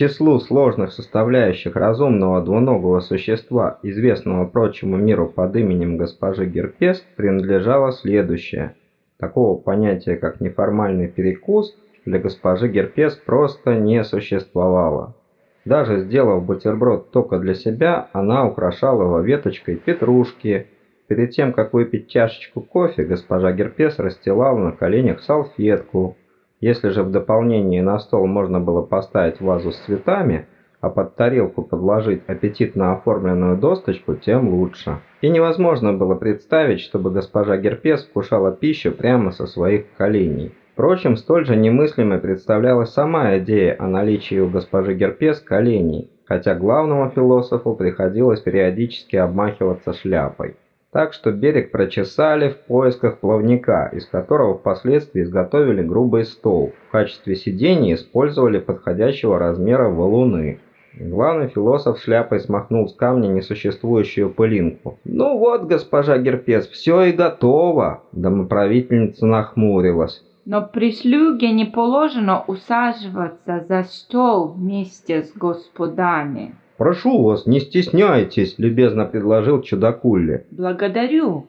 числу сложных составляющих разумного двуногого существа, известного прочему миру под именем госпожи Герпес, принадлежало следующее. Такого понятия, как неформальный перекус, для госпожи Герпес просто не существовало. Даже сделав бутерброд только для себя, она украшала его веточкой петрушки. Перед тем, как выпить чашечку кофе, госпожа Герпес расстилала на коленях салфетку. Если же в дополнение на стол можно было поставить вазу с цветами, а под тарелку подложить аппетитно оформленную досточку, тем лучше. И невозможно было представить, чтобы госпожа Герпес вкушала пищу прямо со своих коленей. Впрочем, столь же немыслимой представлялась сама идея о наличии у госпожи Герпес коленей, хотя главному философу приходилось периодически обмахиваться шляпой. Так что берег прочесали в поисках плавника, из которого впоследствии изготовили грубый стол. В качестве сидений использовали подходящего размера валуны. Главный философ шляпой смахнул с камня несуществующую пылинку. «Ну вот, госпожа Герпес, все и готово!» Домоправительница нахмурилась. Но прислуге не положено усаживаться за стол вместе с господами. «Прошу вас, не стесняйтесь», – любезно предложил чудакулли. Благодарю,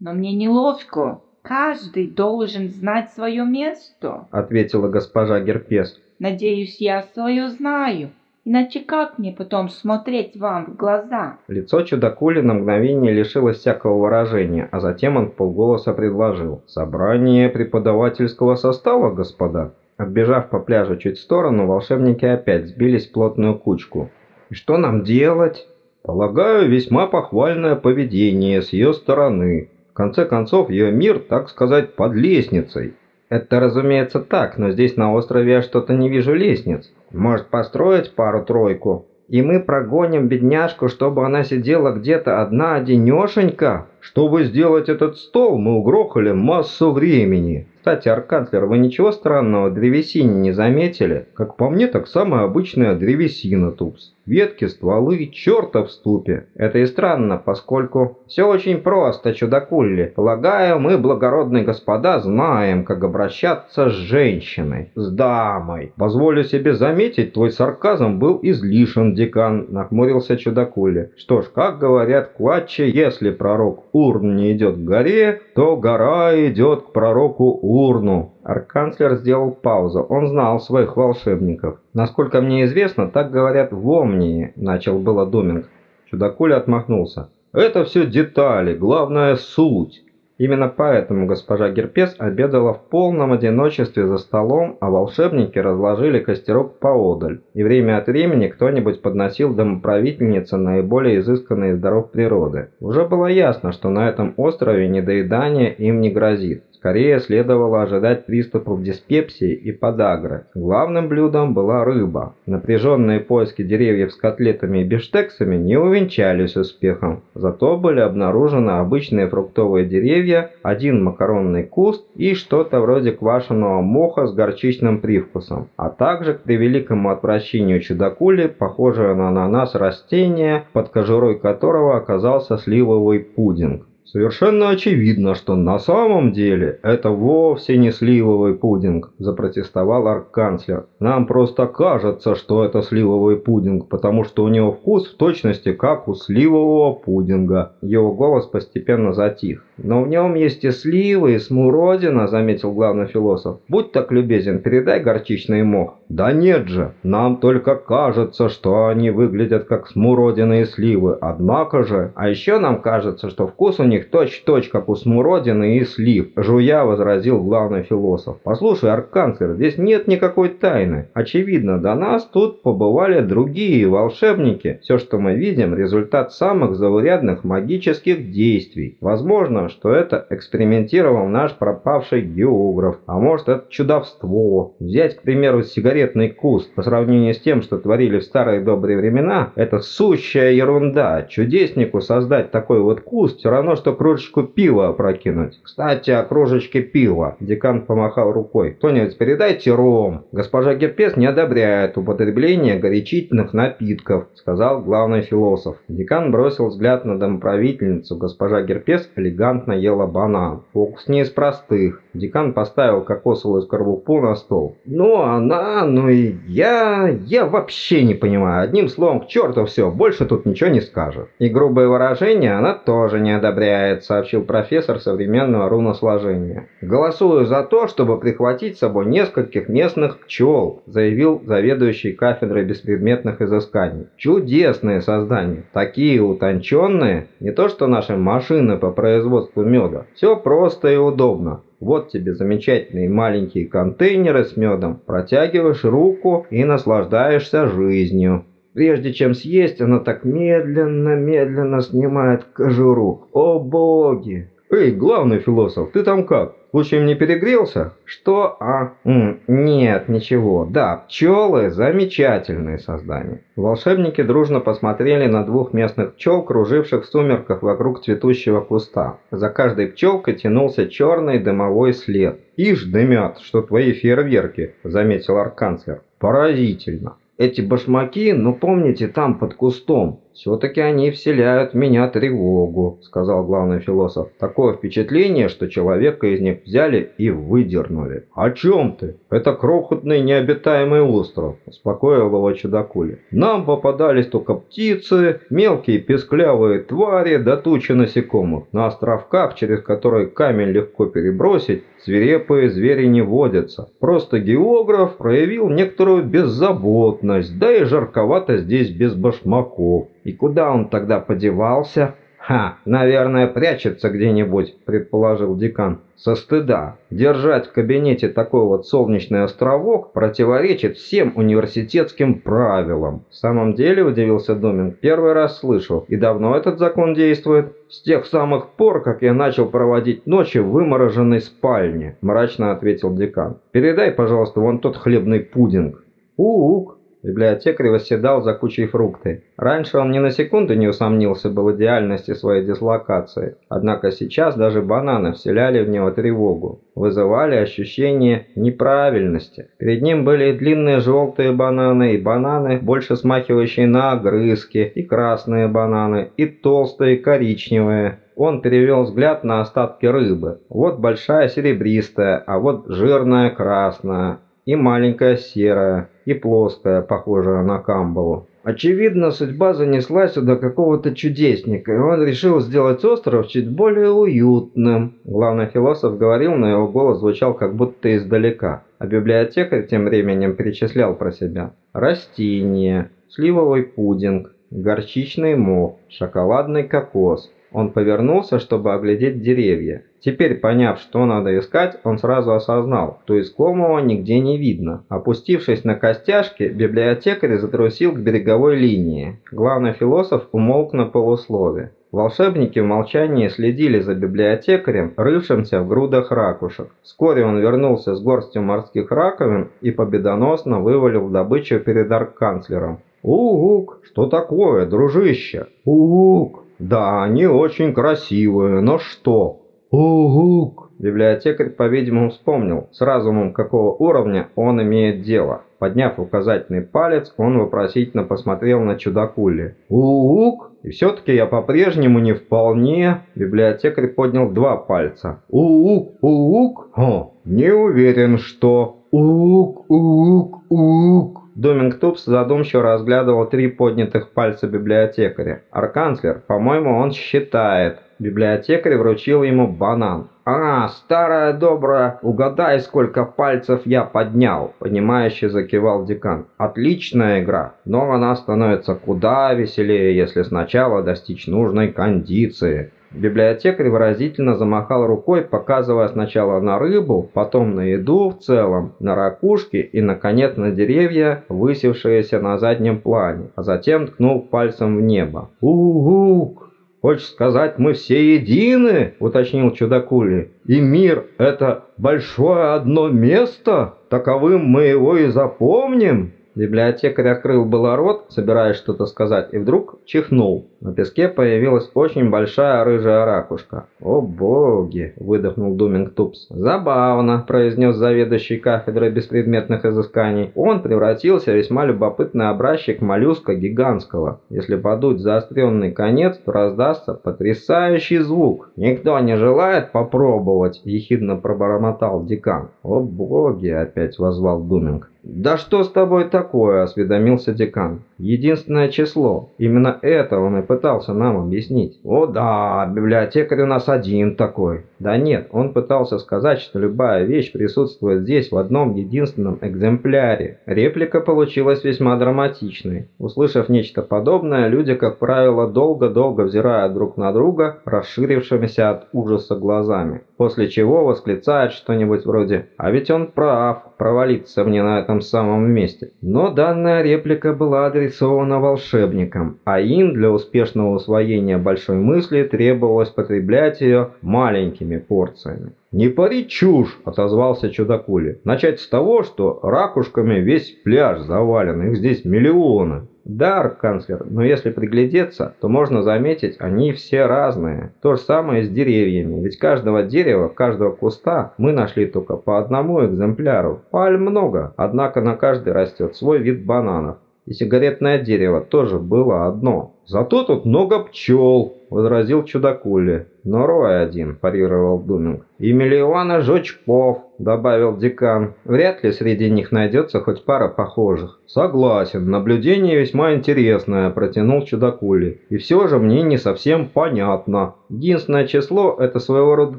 но мне неловко. Каждый должен знать свое место, – ответила госпожа Герпес. Надеюсь, я свое знаю. Иначе как мне потом смотреть вам в глаза? Лицо чудакули на мгновение лишилось всякого выражения, а затем он полголоса предложил. «Собрание преподавательского состава, господа?» Отбежав по пляжу чуть в сторону, волшебники опять сбились в плотную кучку. «И что нам делать?» «Полагаю, весьма похвальное поведение с ее стороны. В конце концов, ее мир, так сказать, под лестницей. Это, разумеется, так, но здесь на острове я что-то не вижу лестниц. Может, построить пару-тройку? И мы прогоним бедняжку, чтобы она сидела где-то одна-одинешенька? Чтобы сделать этот стол, мы угрохали массу времени. Кстати, Арканцлер, вы ничего странного древесине не заметили? Как по мне, так самая обычная древесина, Тупс. Ветки, стволы, черта в ступе. Это и странно, поскольку... Все очень просто, чудакулли. Полагаю, мы, благородные господа, знаем, как обращаться с женщиной. С дамой. Позволю себе заметить, твой сарказм был излишен, декан, нахмурился чудакулли. Что ж, как говорят клатчи, если пророк Урн не идет к горе, то гора идет к пророку Урну. Арканцлер сделал паузу. Он знал своих волшебников. Насколько мне известно, так говорят в Омнии, начал было Доминг. Чудакуля отмахнулся. Это все детали, главное суть. Именно поэтому госпожа Герпес обедала в полном одиночестве за столом, а волшебники разложили костерок поодаль, и время от времени кто-нибудь подносил домоправительнице наиболее изысканные из даров природы. Уже было ясно, что на этом острове недоедание им не грозит. Скорее следовало ожидать приступов диспепсии и подагры. Главным блюдом была рыба. Напряженные поиски деревьев с котлетами и бифштексами не увенчались успехом. Зато были обнаружены обычные фруктовые деревья, один макаронный куст и что-то вроде квашеного моха с горчичным привкусом. А также, к превеликому отвращению чудакули, похожее на ананас растение, под кожурой которого оказался сливовый пудинг. «Совершенно очевидно, что на самом деле это вовсе не сливовый пудинг», – запротестовал арк-канцлер. «Нам просто кажется, что это сливовый пудинг, потому что у него вкус в точности как у сливового пудинга». Его голос постепенно затих. «Но в нем есть и сливы, и смуродина», – заметил главный философ. «Будь так любезен, передай горчичный мох». «Да нет же, нам только кажется, что они выглядят как смуродина и сливы, однако же...» «А еще нам кажется, что вкус у них точь-в-точь, как у смуродины и слив», – жуя возразил главный философ. «Послушай, арканцлер, здесь нет никакой тайны. Очевидно, до нас тут побывали другие волшебники. Все, что мы видим, результат самых заурядных магических действий. Возможно, что это экспериментировал наш пропавший географ, а может это чудовство. Взять, к примеру, сигаретный куст. По сравнению с тем, что творили в старые добрые времена, это сущая ерунда. Чудеснику создать такой вот куст все равно, что кружечку пива опрокинуть. Кстати, о кружечке пива. Декан помахал рукой. Кто-нибудь передайте ром. Госпожа Герпес не одобряет употребление горячительных напитков, сказал главный философ. Декан бросил взгляд на домоправительницу. Госпожа Герпес элегантно ела банан. Фокус не из простых. Декан поставил кокосовую скорлупу на стол. «Ну, она, ну и я... я вообще не понимаю. Одним словом, к черту все, больше тут ничего не скажешь». «И грубое выражение она тоже не одобряет», сообщил профессор современного руносложения. «Голосую за то, чтобы прихватить с собой нескольких местных пчел», заявил заведующий кафедрой беспредметных изысканий. «Чудесные создания, такие утонченные, не то что наши машины по производству меда. Все просто и удобно. Вот тебе замечательные маленькие контейнеры с медом. Протягиваешь руку и наслаждаешься жизнью. Прежде чем съесть, она так медленно-медленно снимает кожуру. О боги! Эй, главный философ, ты там как? Случаем не перегрелся? Что? А? М, нет, ничего. Да, пчелы – замечательные создания. Волшебники дружно посмотрели на двух местных пчел, круживших в сумерках вокруг цветущего куста. За каждой пчелкой тянулся черный дымовой след. «Ишь, дымят, что твои фейерверки», – заметил арканцлер. «Поразительно». Эти башмаки, ну помните, там под кустом. Все-таки они вселяют в меня тревогу, сказал главный философ. Такое впечатление, что человека из них взяли и выдернули. О чем ты? Это крохотный необитаемый остров, успокоил его чудакули. Нам попадались только птицы, мелкие песклявые твари да тучи насекомых. На островках, через которые камень легко перебросить, свирепые звери не водятся. Просто географ проявил некоторую беззаботность, да и жарковато здесь без башмаков. И куда он тогда подевался? «Ха, наверное, прячется где-нибудь», – предположил декан. «Со стыда. Держать в кабинете такой вот солнечный островок противоречит всем университетским правилам». «В самом деле», – удивился Домин, – «первый раз слышал. И давно этот закон действует?» «С тех самых пор, как я начал проводить ночи в вымороженной спальне», – мрачно ответил декан. «Передай, пожалуйста, вон тот хлебный пудинг». «Ук», Библиотекарь восседал за кучей фрукты. Раньше он ни на секунду не усомнился бы в идеальности своей дислокации. Однако сейчас даже бананы вселяли в него тревогу. Вызывали ощущение неправильности. Перед ним были и длинные желтые бананы, и бананы, больше смахивающие на огрызки, и красные бананы, и толстые коричневые. Он перевел взгляд на остатки рыбы. Вот большая серебристая, а вот жирная красная и маленькая серая, и плоская, похожая на камбалу. Очевидно, судьба занесла сюда какого-то чудесника, и он решил сделать остров чуть более уютным. Главный философ говорил, но его голос звучал как будто издалека. А библиотекарь тем временем перечислял про себя. Растения, сливовый пудинг, горчичный мох, шоколадный кокос, он повернулся, чтобы оглядеть деревья. Теперь, поняв, что надо искать, он сразу осознал, что искомого нигде не видно. Опустившись на костяшки, библиотекарь затрусил к береговой линии. Главный философ умолк на полуслове. Волшебники в молчании следили за библиотекарем, рывшимся в грудах ракушек. Вскоре он вернулся с горстью морских раковин и победоносно вывалил добычу перед арканцлером. «Угук! Что такое, дружище? Угук!» Да, они очень красивые, но что? Угук! Библиотекарь, по-видимому, вспомнил, с разумом какого уровня он имеет дело. Подняв указательный палец, он вопросительно посмотрел на чудакули. «Уук? И все-таки я по-прежнему не вполне...» Библиотекарь поднял два пальца. «Уук? Уук? О, не уверен, что...» «Уук? Уук? Уук?» Домингтупс задумчиво разглядывал три поднятых пальца библиотекаря. «Арканцлер, по-моему, он считает». Библиотекарь вручил ему банан. «А, старая добрая, угадай, сколько пальцев я поднял!» Понимающе закивал декан. «Отличная игра, но она становится куда веселее, если сначала достичь нужной кондиции». Библиотекарь выразительно замахал рукой, показывая сначала на рыбу, потом на еду в целом, на ракушки и, наконец, на деревья, высевшиеся на заднем плане, а затем ткнул пальцем в небо. «Угук! Хочешь сказать, мы все едины?» – уточнил чудакули. «И мир – это большое одно место? Таковым мы его и запомним?» Библиотекарь открыл было рот, собираясь что-то сказать, и вдруг чихнул. На песке появилась очень большая рыжая ракушка. «О боги!» – выдохнул Думинг Тупс. «Забавно!» – произнес заведующий кафедрой беспредметных изысканий. Он превратился в весьма любопытный образчик моллюска гигантского. Если подуть заостренный конец, то раздастся потрясающий звук. «Никто не желает попробовать?» – ехидно пробормотал декан. «О боги!» – опять возвал Думинг. «Да что с тобой такое?» – осведомился декан. «Единственное число. Именно это он и пытался нам объяснить». «О да, библиотекарь у нас один такой». «Да нет, он пытался сказать, что любая вещь присутствует здесь в одном единственном экземпляре». Реплика получилась весьма драматичной. Услышав нечто подобное, люди, как правило, долго-долго взирают друг на друга, расширившимися от ужаса глазами. После чего восклицают что-нибудь вроде «А ведь он прав, провалиться мне на этом самом месте». Но данная реплика была адресована волшебникам, а им для успешного усвоения большой мысли требовалось потреблять ее маленькими порциями. «Не пари чушь!» – отозвался чудакули. «Начать с того, что ракушками весь пляж завален, их здесь миллионы». Да, канцлер, но если приглядеться, то можно заметить, они все разные. То же самое с деревьями, ведь каждого дерева, каждого куста мы нашли только по одному экземпляру. Пальм много, однако на каждый растет свой вид бананов. И сигаретное дерево тоже было одно. Зато тут много пчел, возразил чудакули. Но рой один, парировал Думинг. И миллиона жучков, добавил декан. Вряд ли среди них найдется хоть пара похожих. Согласен, наблюдение весьма интересное, протянул чудакули. И все же мне не совсем понятно. Единственное число это своего рода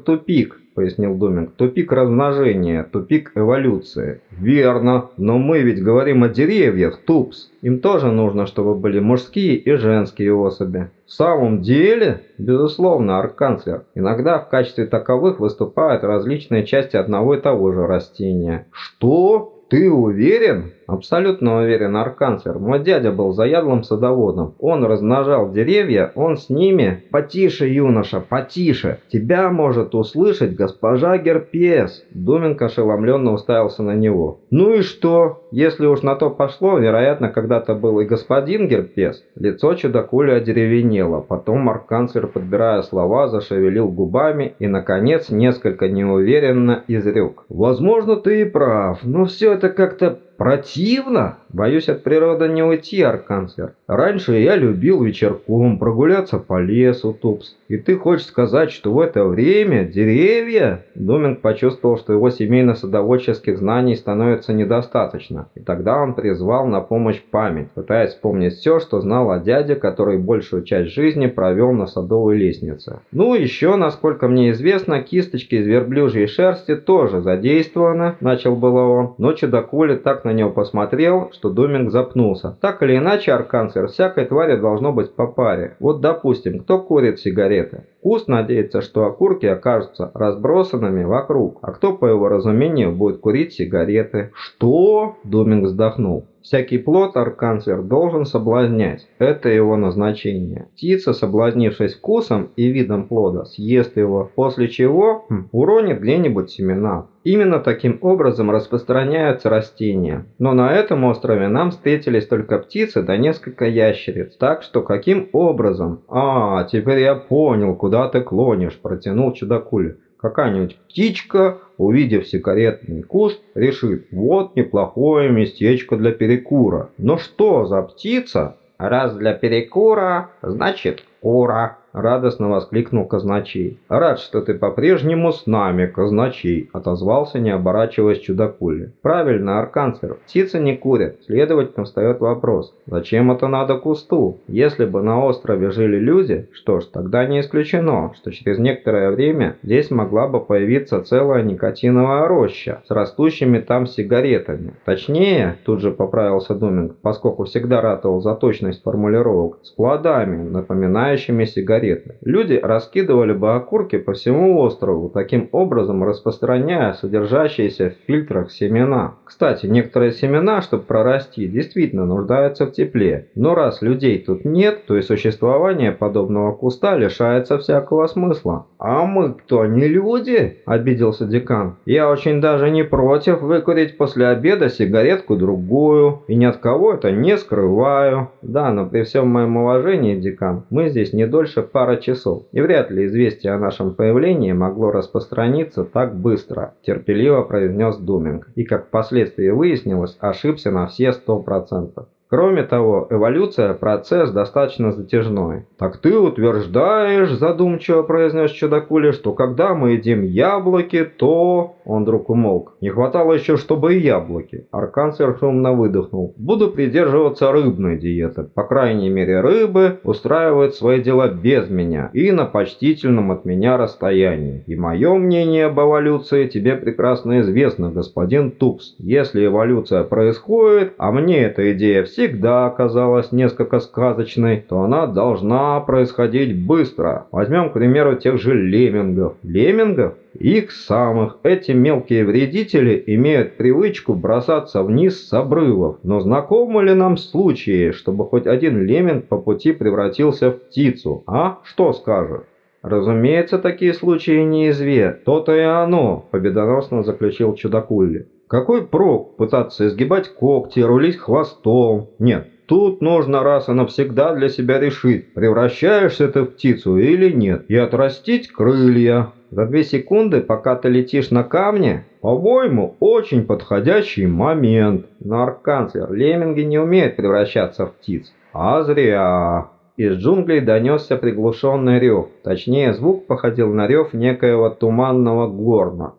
тупик, пояснил Думинг. Тупик размножения, тупик эволюции. Верно, но мы ведь говорим о деревьях, тупс. Им тоже нужно, чтобы были мужские и женские особи. В самом деле, безусловно, арканцлер, иногда в качестве таковых выступают различные части одного и того же растения. Что? Ты уверен? Абсолютно уверен, арканцлер. Мой дядя был заядлым садоводом. Он размножал деревья, он с ними... Потише, юноша, потише. Тебя может услышать госпожа Герпес. Думинг ошеломленно уставился на него. Ну и что? Если уж на то пошло, вероятно, когда-то был и господин Герпес. Лицо чудакули одеревенело. Потом арканцлер, подбирая слова, зашевелил губами и, наконец, несколько неуверенно изрек. Возможно, ты и прав, но все это как-то Противно? Боюсь от природы не уйти, арканцлер. Раньше я любил вечерком прогуляться по лесу, Тупс. И ты хочешь сказать, что в это время деревья? Думинг почувствовал, что его семейно-садоводческих знаний становится недостаточно. И тогда он призвал на помощь память, пытаясь вспомнить все, что знал о дяде, который большую часть жизни провел на садовой лестнице. Ну, еще, насколько мне известно, кисточки из верблюжьей шерсти тоже задействованы, начал было он, но чудакули так на него посмотрел, что Думинг запнулся. Так или иначе, арканцер, всякой твари должно быть по паре. Вот допустим, кто курит сигареты? Куст надеется, что окурки окажутся разбросанными вокруг, а кто, по его разумению, будет курить сигареты. «Что?» – Думинг вздохнул. Всякий плод арканцлер должен соблазнять. Это его назначение. Птица, соблазнившись вкусом и видом плода, съест его, после чего хм, уронит где-нибудь семена. Именно таким образом распространяются растения. Но на этом острове нам встретились только птицы да несколько ящериц. Так что каким образом? А, теперь я понял, куда ты клонишь, протянул чудакуля. Какая-нибудь птичка, увидев сигаретный куст, решит, вот неплохое местечко для перекура. Но что за птица? Раз для перекура, значит кура. Радостно воскликнул казначей. «Рад, что ты по-прежнему с нами, казначей», — отозвался, не оборачиваясь чудакули. «Правильно, арканцлер, птицы не курят, следовательно встает вопрос, зачем это надо кусту? Если бы на острове жили люди, что ж, тогда не исключено, что через некоторое время здесь могла бы появиться целая никотиновая роща с растущими там сигаретами. Точнее, тут же поправился Думинг, поскольку всегда ратовал за точность формулировок, с плодами, напоминающими сигареты сигареты, люди раскидывали бы окурки по всему острову, таким образом распространяя содержащиеся в фильтрах семена. Кстати, некоторые семена, чтобы прорасти, действительно нуждаются в тепле. Но раз людей тут нет, то и существование подобного куста лишается всякого смысла. «А мы кто, не люди?» – обиделся декан. «Я очень даже не против выкурить после обеда сигаретку-другую, и ни от кого это не скрываю. Да, но при всем моем уважении, декан, мы здесь не дольше пары часов, и вряд ли известие о нашем появлении могло распространиться так быстро», – терпеливо произнес Думинг, и, как впоследствии выяснилось, ошибся на все сто процентов. Кроме того, эволюция – процесс достаточно затяжной. «Так ты утверждаешь, – задумчиво произнес Чудакули, – что когда мы едим яблоки, то…» Он вдруг умолк. Не хватало еще, чтобы и яблоки. Аркан шумно выдохнул. «Буду придерживаться рыбной диеты. По крайней мере, рыбы устраивают свои дела без меня и на почтительном от меня расстоянии. И мое мнение об эволюции тебе прекрасно известно, господин Тупс. Если эволюция происходит, а мне эта идея все всегда казалась несколько сказочной, то она должна происходить быстро. Возьмем, к примеру, тех же леммингов. Леммингов? Их самых. Эти мелкие вредители имеют привычку бросаться вниз с обрывов. Но знакомы ли нам случаи, чтобы хоть один лемминг по пути превратился в птицу? А? Что скажешь? Разумеется, такие случаи неизвестны. То-то и оно, победоносно заключил Чудакулли. Какой прок пытаться изгибать когти, рулить хвостом? Нет, тут нужно раз и навсегда для себя решить, превращаешься ты в птицу или нет, и отрастить крылья. За две секунды, пока ты летишь на камне, по-моему, очень подходящий момент. Но, арканцлер, лемминги не умеют превращаться в птиц. А зря. Из джунглей донесся приглушенный рев. Точнее, звук походил на рев некоего туманного горна.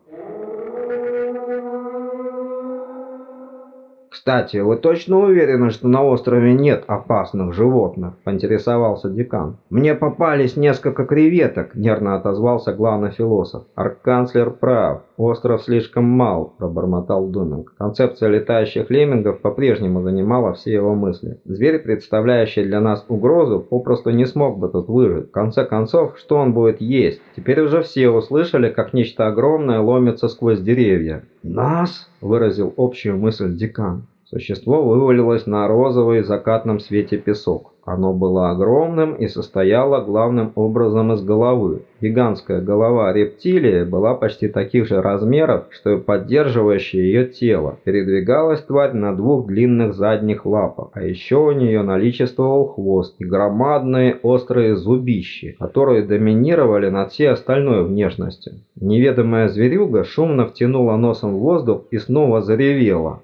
«Кстати, вы точно уверены, что на острове нет опасных животных?» – поинтересовался декан. «Мне попались несколько креветок», – нервно отозвался главный философ. «Арканцлер прав. Остров слишком мал», – пробормотал Думинг. Концепция летающих леммингов по-прежнему занимала все его мысли. Зверь, представляющий для нас угрозу, попросту не смог бы тут выжить. В конце концов, что он будет есть? Теперь уже все услышали, как нечто огромное ломится сквозь деревья. «Нас?» – выразил общую мысль декан. Существо вывалилось на розовый закатном свете песок. Оно было огромным и состояло главным образом из головы. Гигантская голова рептилии была почти таких же размеров, что и поддерживающее ее тело. Передвигалась тварь на двух длинных задних лапах, а еще у нее наличествовал хвост и громадные острые зубищи, которые доминировали над всей остальной внешностью. Неведомая зверюга шумно втянула носом воздух и снова заревела.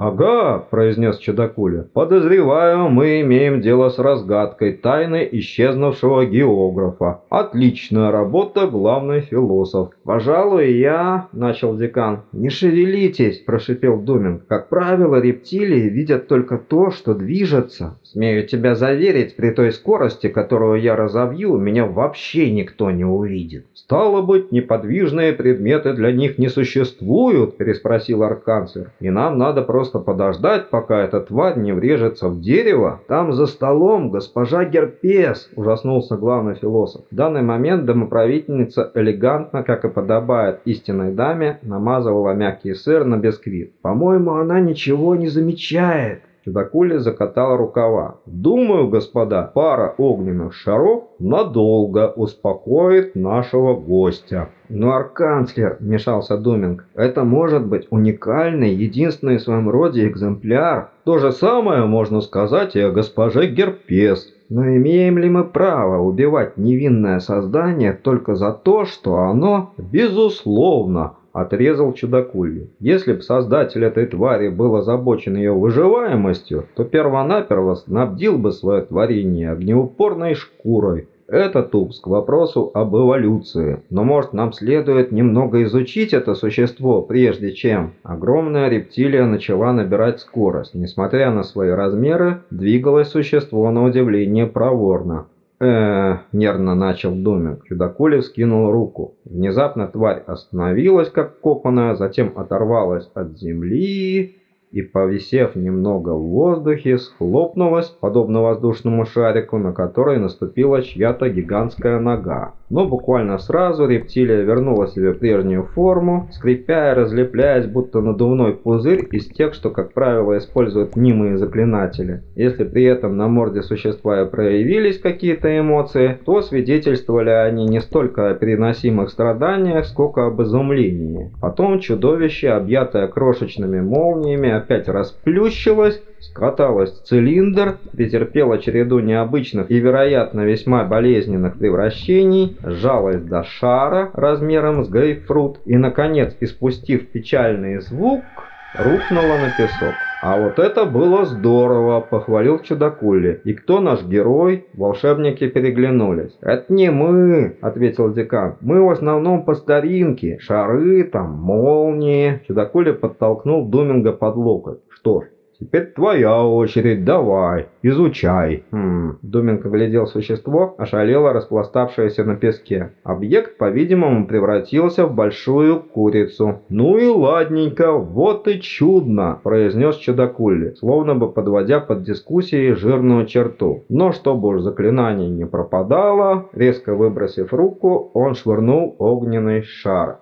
«Ага», – произнес Чудакуля. «Подозреваю, мы имеем дело с разгадкой тайны исчезнувшего географа. Отличная работа, главный философ». «Пожалуй, я...» – начал декан. «Не шевелитесь», – прошипел Думин. «Как правило, рептилии видят только то, что движется. Смею тебя заверить, при той скорости, которую я разовью, меня вообще никто не увидит». «Стало быть, неподвижные предметы для них не существуют?» – переспросил арканцлер. «И нам надо просто подождать, пока эта тварь не врежется в дерево? Там за столом госпожа Герпес, ужаснулся главный философ. В данный момент домоправительница элегантно, как и подобает истинной даме, намазывала мягкий сыр на бисквит. По-моему, она ничего не замечает. Чудакули закатал рукава. «Думаю, господа, пара огненных шаров надолго успокоит нашего гостя». «Но, арканцлер», — вмешался Думинг, — «это может быть уникальный, единственный в своем роде экземпляр. То же самое можно сказать и о госпоже Герпес». Но имеем ли мы право убивать невинное создание только за то, что оно, безусловно, отрезал чудакулью. Если бы создатель этой твари был озабочен ее выживаемостью, то первонаперво снабдил бы свое творение огнеупорной шкурой. Это тупс к вопросу об эволюции. Но может нам следует немного изучить это существо, прежде чем... Огромная рептилия начала набирать скорость. Несмотря на свои размеры, двигалось существо на удивление проворно э нервно начал Домик. Чудакулев скинул руку. Внезапно тварь остановилась, как копанная, затем оторвалась от земли и, повисев немного в воздухе, схлопнулась, подобно воздушному шарику, на который наступила чья-то гигантская нога. Но буквально сразу рептилия вернула себе прежнюю форму, скрипя и разлепляясь, будто надувной пузырь из тех, что, как правило, используют мнимые заклинатели. Если при этом на морде существа и проявились какие-то эмоции, то свидетельствовали они не столько о переносимых страданиях, сколько об изумлении. Потом чудовище, объятое крошечными молниями, опять расплющилось, скаталось в цилиндр, претерпело череду необычных и, вероятно, весьма болезненных превращений, сжалось до шара размером с грейпфрут и, наконец, испустив печальный звук, рухнуло на песок. «А вот это было здорово!» – похвалил чудакули. «И кто наш герой?» Волшебники переглянулись. «Это не мы!» – ответил декан. «Мы в основном по старинке. Шары там, молнии!» Чудакули подтолкнул Думинга под локоть. «Что ж, «Теперь твоя очередь, давай, изучай». Хм. Думинг оглядел существо, ошалело распластавшееся на песке. Объект, по-видимому, превратился в большую курицу. «Ну и ладненько, вот и чудно», – произнес чудакулли, словно бы подводя под дискуссией жирную черту. Но чтобы уж заклинание не пропадало, резко выбросив руку, он швырнул огненный шар.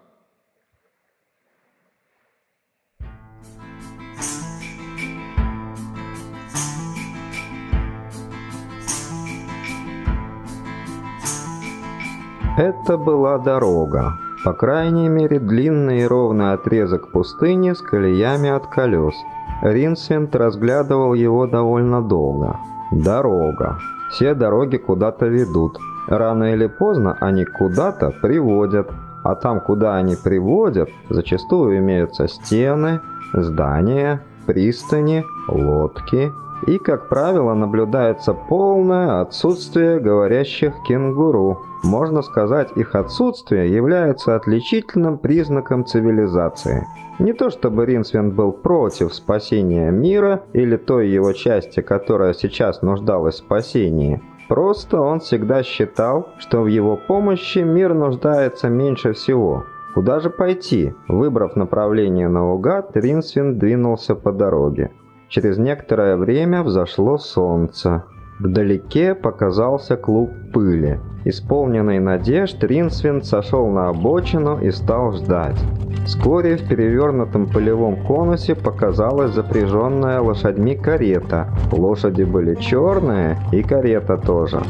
Это была дорога. По крайней мере, длинный и ровный отрезок пустыни с колеями от колес. Ринсвинд разглядывал его довольно долго. Дорога. Все дороги куда-то ведут. Рано или поздно они куда-то приводят. А там, куда они приводят, зачастую имеются стены, здания, пристани, лодки и, как правило, наблюдается полное отсутствие говорящих кенгуру. Можно сказать, их отсутствие является отличительным признаком цивилизации. Не то чтобы Ринсвин был против спасения мира или той его части, которая сейчас нуждалась в спасении. Просто он всегда считал, что в его помощи мир нуждается меньше всего. Куда же пойти? Выбрав направление наугад, Ринсвин двинулся по дороге. Через некоторое время взошло солнце. Вдалеке показался клуб пыли. Исполненный надежд, Ринсвинд сошел на обочину и стал ждать. Вскоре в перевернутом полевом конусе показалась запряженная лошадьми карета. Лошади были черные, и карета тоже.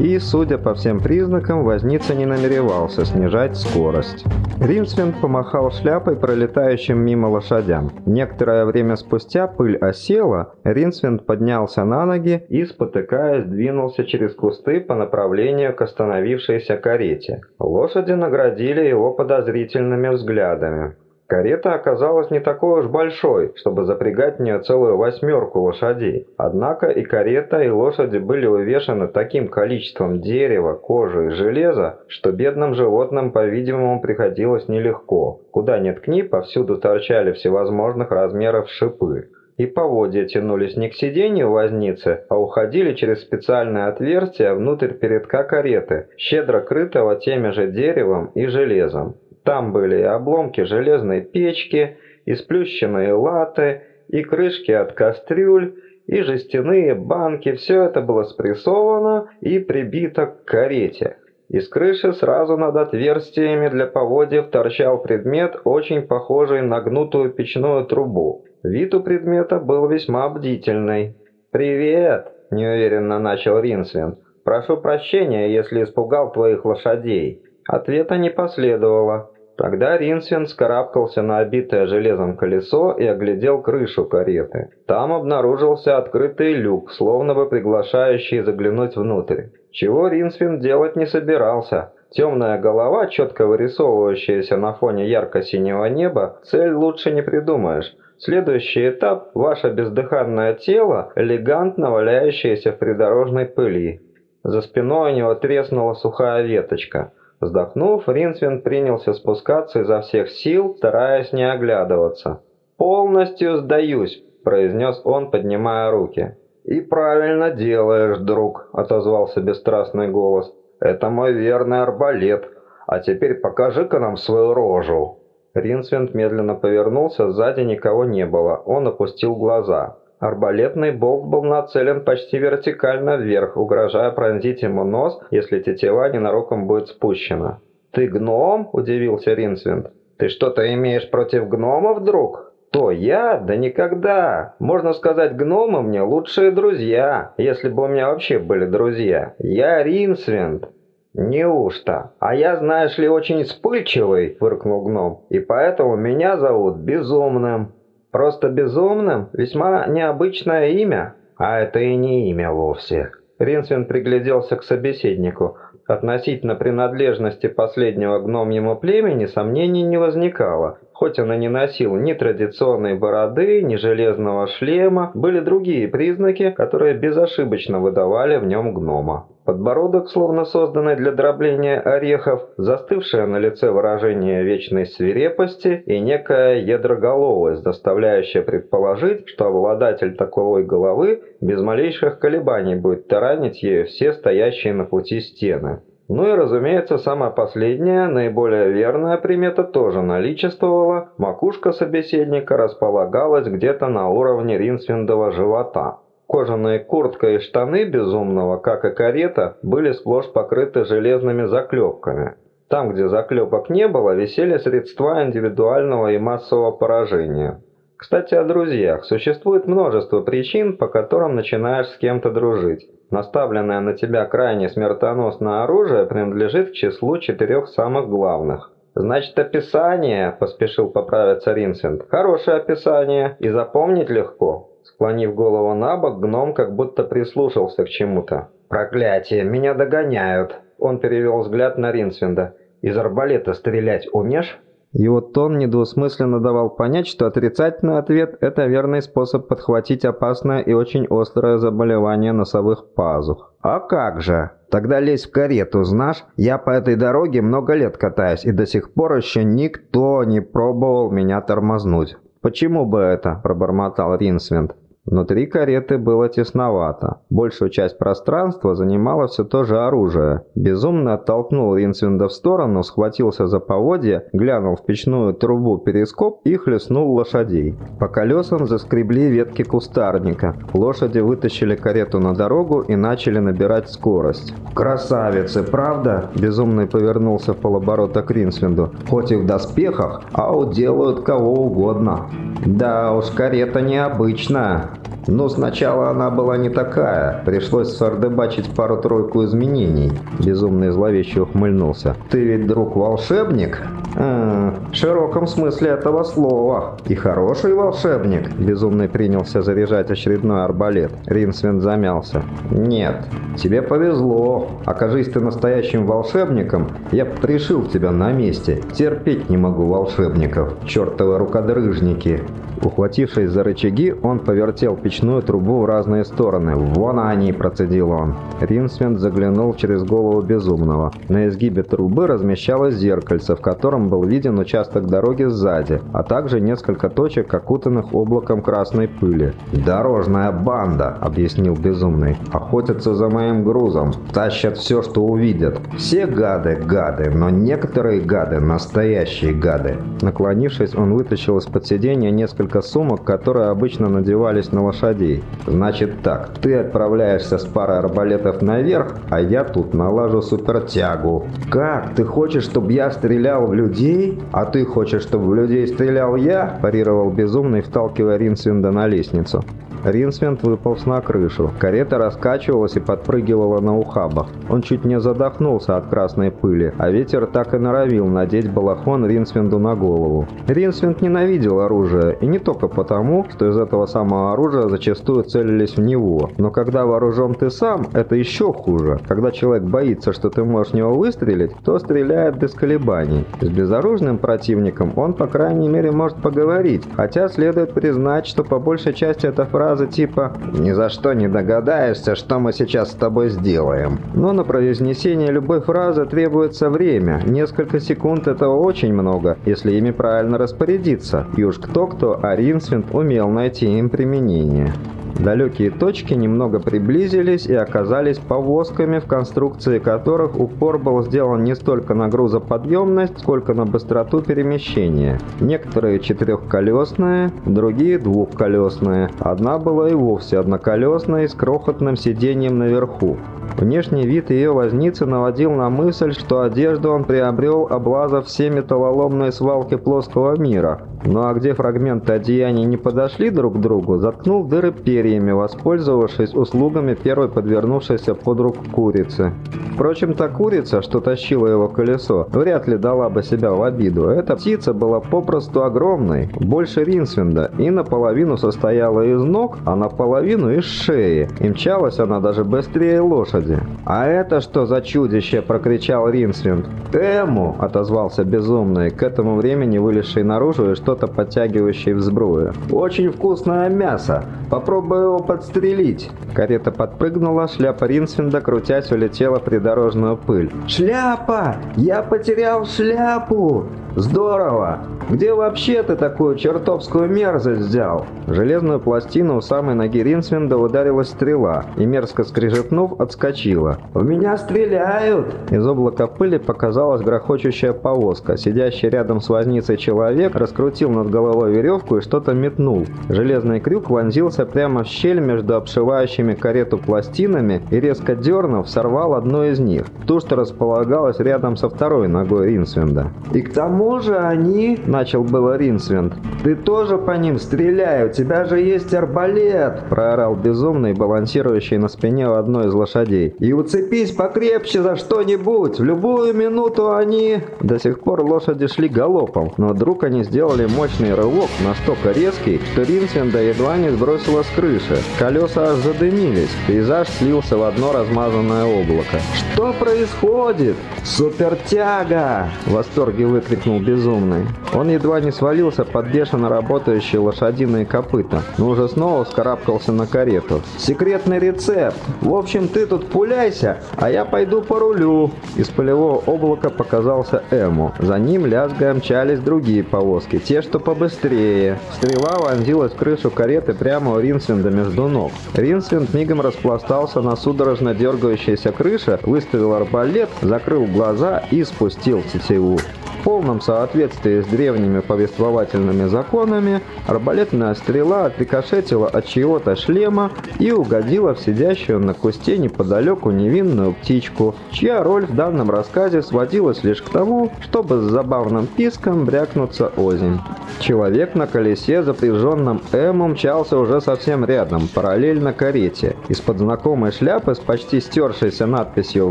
И, судя по всем признакам, возница не намеревался снижать скорость. Ринсвинд помахал шляпой пролетающим мимо лошадям. Некоторое время спустя пыль осела, Ринсвинд поднялся на ноги и, спотыкаясь, двинулся через кусты по направлению к остановившейся карете. Лошади наградили его подозрительными взглядами. Карета оказалась не такой уж большой, чтобы запрягать в нее целую восьмерку лошадей. Однако и карета, и лошади были увешаны таким количеством дерева, кожи и железа, что бедным животным, по-видимому, приходилось нелегко. Куда ни ткни, повсюду торчали всевозможных размеров шипы и поводья тянулись не к сиденью возницы, а уходили через специальное отверстие внутрь передка кареты, щедро крытого теми же деревом и железом. Там были и обломки железной печки, и сплющенные латы, и крышки от кастрюль, и жестяные банки. Все это было спрессовано и прибито к карете. Из крыши сразу над отверстиями для поводьев торчал предмет, очень похожий на гнутую печную трубу. Вид у предмета был весьма бдительный. «Привет!» – неуверенно начал Ринсвин. «Прошу прощения, если испугал твоих лошадей». Ответа не последовало. Тогда Ринсвин скарабкался на обитое железом колесо и оглядел крышу кареты. Там обнаружился открытый люк, словно бы приглашающий заглянуть внутрь. Чего Ринсвин делать не собирался. Темная голова, четко вырисовывающаяся на фоне ярко-синего неба, цель лучше не придумаешь. Следующий этап – ваше бездыханное тело, элегантно валяющееся в придорожной пыли. За спиной у него треснула сухая веточка – Вздохнув, Ринсвин принялся спускаться изо всех сил, стараясь не оглядываться. «Полностью сдаюсь», – произнес он, поднимая руки. «И правильно делаешь, друг», – отозвался бесстрастный голос. «Это мой верный арбалет. А теперь покажи-ка нам свою рожу». Ринсвинд медленно повернулся, сзади никого не было. Он опустил глаза. Арбалетный болт был нацелен почти вертикально вверх, угрожая пронзить ему нос, если тетива ненароком будет спущена. «Ты гном?» – удивился Ринсвинд. «Ты что-то имеешь против гномов, друг?» «То я? Да никогда! Можно сказать, гномы мне лучшие друзья, если бы у меня вообще были друзья. Я Ринсвинд!» «Неужто? А я, знаешь ли, очень вспыльчивый», – фыркнул гном, – «и поэтому меня зовут Безумным». Просто безумным? Весьма необычное имя. А это и не имя вовсе. Ринсвин пригляделся к собеседнику. Относительно принадлежности последнего гномьему племени сомнений не возникало. Хоть он и не носил ни традиционной бороды, ни железного шлема, были другие признаки, которые безошибочно выдавали в нем гнома. Подбородок, словно созданный для дробления орехов, застывшее на лице выражение вечной свирепости и некая ядроголовость, заставляющая предположить, что обладатель таковой головы без малейших колебаний будет таранить ею все стоящие на пути стены. Ну и, разумеется, самая последняя, наиболее верная примета тоже наличествовала. Макушка собеседника располагалась где-то на уровне ринсвиндова живота. Кожаные куртка и штаны безумного, как и карета, были сплошь покрыты железными заклепками. Там, где заклепок не было, висели средства индивидуального и массового поражения. Кстати, о друзьях. Существует множество причин, по которым начинаешь с кем-то дружить. Наставленное на тебя крайне смертоносное оружие принадлежит к числу четырех самых главных. «Значит, описание», – поспешил поправиться Ринсент. «Хорошее описание, и запомнить легко». Склонив голову на бок, гном как будто прислушался к чему-то. «Проклятие, меня догоняют!» Он перевел взгляд на Ринсвинда. «Из арбалета стрелять умешь?» Его тон недвусмысленно давал понять, что отрицательный ответ – это верный способ подхватить опасное и очень острое заболевание носовых пазух. «А как же? Тогда лезь в карету, знаешь? Я по этой дороге много лет катаюсь, и до сих пор еще никто не пробовал меня тормознуть». «Почему бы это?» – пробормотал Ринсвинд. Внутри кареты было тесновато. Большую часть пространства занимало все то же оружие. Безумно оттолкнул Ринсвинда в сторону, схватился за поводья, глянул в печную трубу перископ и хлестнул лошадей. По колесам заскребли ветки кустарника. Лошади вытащили карету на дорогу и начали набирать скорость. «Красавицы, правда?» Безумный повернулся в полоборота к Ринсвинду. «Хоть и в доспехах, а уделают кого угодно». «Да уж, карета необычная». Но сначала она была не такая. Пришлось сардебачить пару-тройку изменений. Безумный зловеще ухмыльнулся. Ты ведь друг волшебник? А, в широком смысле этого слова. И хороший волшебник. Безумный принялся заряжать очередной арбалет. Ринсвин замялся. Нет, тебе повезло. Окажись ты настоящим волшебником, я пришил тебя на месте. Терпеть не могу волшебников. Чертовы рукодрыжники. Ухватившись за рычаги, он повертел печную трубу в разные стороны. «Вон они!» – процедил он. Ринсвинд заглянул через голову безумного. На изгибе трубы размещалось зеркальце, в котором был виден участок дороги сзади, а также несколько точек, окутанных облаком красной пыли. «Дорожная банда!» – объяснил безумный. «Охотятся за моим грузом. Тащат все, что увидят. Все гады – гады, но некоторые гады – настоящие гады». Наклонившись, он вытащил из-под сиденья несколько несколько сумок, которые обычно надевались на лошадей. Значит так, ты отправляешься с парой арбалетов наверх, а я тут налажу супертягу. Как? Ты хочешь, чтобы я стрелял в людей? А ты хочешь, чтобы в людей стрелял я? Парировал безумный, вталкивая Ринсвинда на лестницу. Ринсвинд выполз на крышу. Карета раскачивалась и подпрыгивала на ухабах. Он чуть не задохнулся от красной пыли, а ветер так и норовил надеть балахон Ринсвинду на голову. Ринсвинд ненавидел оружие, и не только потому, что из этого самого оружия зачастую целились в него. Но когда вооружен ты сам, это еще хуже. Когда человек боится, что ты можешь в него выстрелить, то стреляет без колебаний. С безоружным противником он, по крайней мере, может поговорить, хотя следует признать, что по большей части эта фраза фразы типа «Ни за что не догадаешься, что мы сейчас с тобой сделаем». Но на произнесение любой фразы требуется время. Несколько секунд этого очень много, если ими правильно распорядиться. И уж кто-кто, а Ринсвинд умел найти им применение. Далекие точки немного приблизились и оказались повозками, в конструкции которых упор был сделан не столько на грузоподъемность, сколько на быстроту перемещения. Некоторые четырехколесные, другие двухколесные. Одна была и вовсе одноколесной с крохотным сиденьем наверху. Внешний вид ее возницы наводил на мысль, что одежду он приобрел, облазав все металлоломные свалки плоского мира. Ну а где фрагменты одеяний не подошли друг к другу, заткнул дыры перьями, воспользовавшись услугами первой подвернувшейся под руку курицы. Впрочем, та курица, что тащила его колесо, вряд ли дала бы себя в обиду. Эта птица была попросту огромной, больше Ринсвинда, и наполовину состояла из ног, а наполовину из шеи. И мчалась она даже быстрее лошади. «А это что за чудище?» – прокричал Ринсвинд. «Тему!» – отозвался безумный, к этому времени вылезший наружу и что-то подтягивающий в сбрую. «Очень вкусное мясо! Попробуй его подстрелить!» Карета подпрыгнула, шляпа Ринсвинда, крутясь, улетела пред придорожную пыль. «Шляпа! Я потерял шляпу!» «Здорово! Где вообще ты такую чертовскую мерзость взял?» железную пластину у самой ноги Ринсвинда ударила стрела и, мерзко скрежетнув, отскочила. «В меня стреляют!» Из облака пыли показалась грохочущая повозка. Сидящий рядом с возницей человек раскрутил над головой веревку и что-то метнул. Железный крюк вонзился прямо в щель между обшивающими карету пластинами и, резко дернув, сорвал одну из них, ту, что располагалась рядом со второй ногой Ринсвинда. «И к тому же они...» — начал было Ринсвинд. «Ты тоже по ним стреляй, у тебя же есть арбалет!» — проорал безумный, балансирующий на спине у одной из лошадей. «И уцепись покрепче за что-нибудь! В любую минуту они...» До сих пор лошади шли галопом, но вдруг они сделали мощный рывок, настолько резкий, что Ринсвинда едва не сбросило с крыши. Колеса аж задымились, пейзаж слился в одно размазанное облако. «Что происходит? Супертяга!» — в восторге выкрикнул крикнул безумный. Он едва не свалился под бешено работающие лошадиные копыта, но уже снова вскарабкался на карету. «Секретный рецепт! В общем, ты тут пуляйся, а я пойду по рулю!» Из полевого облака показался Эму. За ним лязгая мчались другие повозки, те, что побыстрее. Стрела вонзилась в крышу кареты прямо у Ринсвинда между ног. Ринсвинд мигом распластался на судорожно дергающейся крыше, выставил арбалет, закрыл глаза и спустил тетиву полном соответствии с древними повествовательными законами, арбалетная стрела отрикошетила от чьего-то шлема и угодила в сидящую на кусте неподалеку невинную птичку, чья роль в данном рассказе сводилась лишь к тому, чтобы с забавным писком брякнуться озимь. Человек на колесе, запряженном Эмом, мчался уже совсем рядом, параллельно карете. Из-под знакомой шляпы с почти стершейся надписью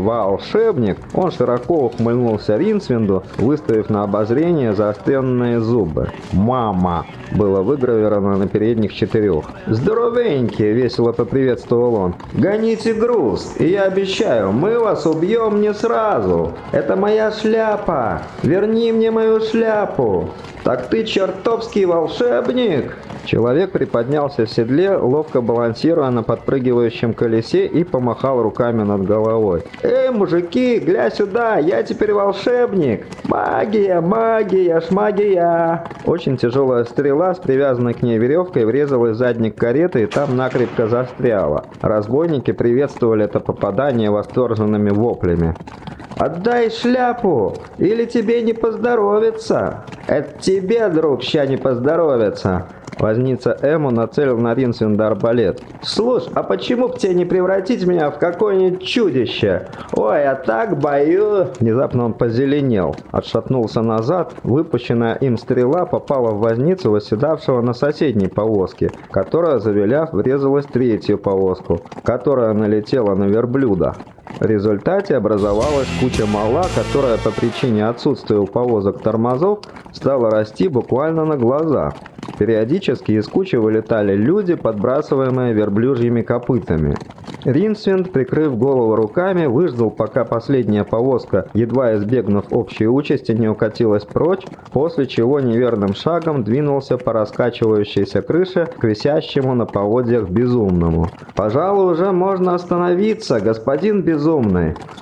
«Волшебник» он широко ухмыльнулся Ринсвинду, выставив на обозрение заостренные зубы. «Мама!» было выгравировано на передних четырех. «Здоровенькие!» — весело поприветствовал он. «Гоните груз, и я обещаю, мы вас убьем не сразу. Это моя шляпа! Верни мне мою шляпу!» «Так ты чертовский волшебник!» Человек приподнялся в седле, ловко балансируя на подпрыгивающем колесе и помахал руками над головой. «Эй, мужики, гля сюда, я теперь волшебник! Магия, магия, шмагия!» Очень тяжелая стрела с привязанной к ней веревкой врезалась в задник кареты и там накрепко застряла. Разбойники приветствовали это попадание восторженными воплями. «Отдай шляпу, или тебе не поздоровится!» «Это тебе, друг, ща не поздоровится!» Возница Эму нацелил на Ринсвинда арбалет. «Слушай, а почему бы тебе не превратить меня в какое-нибудь чудище? Ой, я так бою...» Внезапно он позеленел, отшатнулся назад, выпущенная им стрела попала в возницу, восседавшего на соседней повозке, которая, завиляв, врезалась в третью повозку, которая налетела на верблюда. В результате образовалась куча мала, которая по причине отсутствия у повозок тормозов стала расти буквально на глазах. Периодически из кучи вылетали люди, подбрасываемые верблюжьими копытами. Ринсвинд, прикрыв голову руками, выждал, пока последняя повозка, едва избегнув общей участи, не укатилась прочь, после чего неверным шагом двинулся по раскачивающейся крыше к висящему на поводьях безумному. «Пожалуй, уже можно остановиться, господин безумный».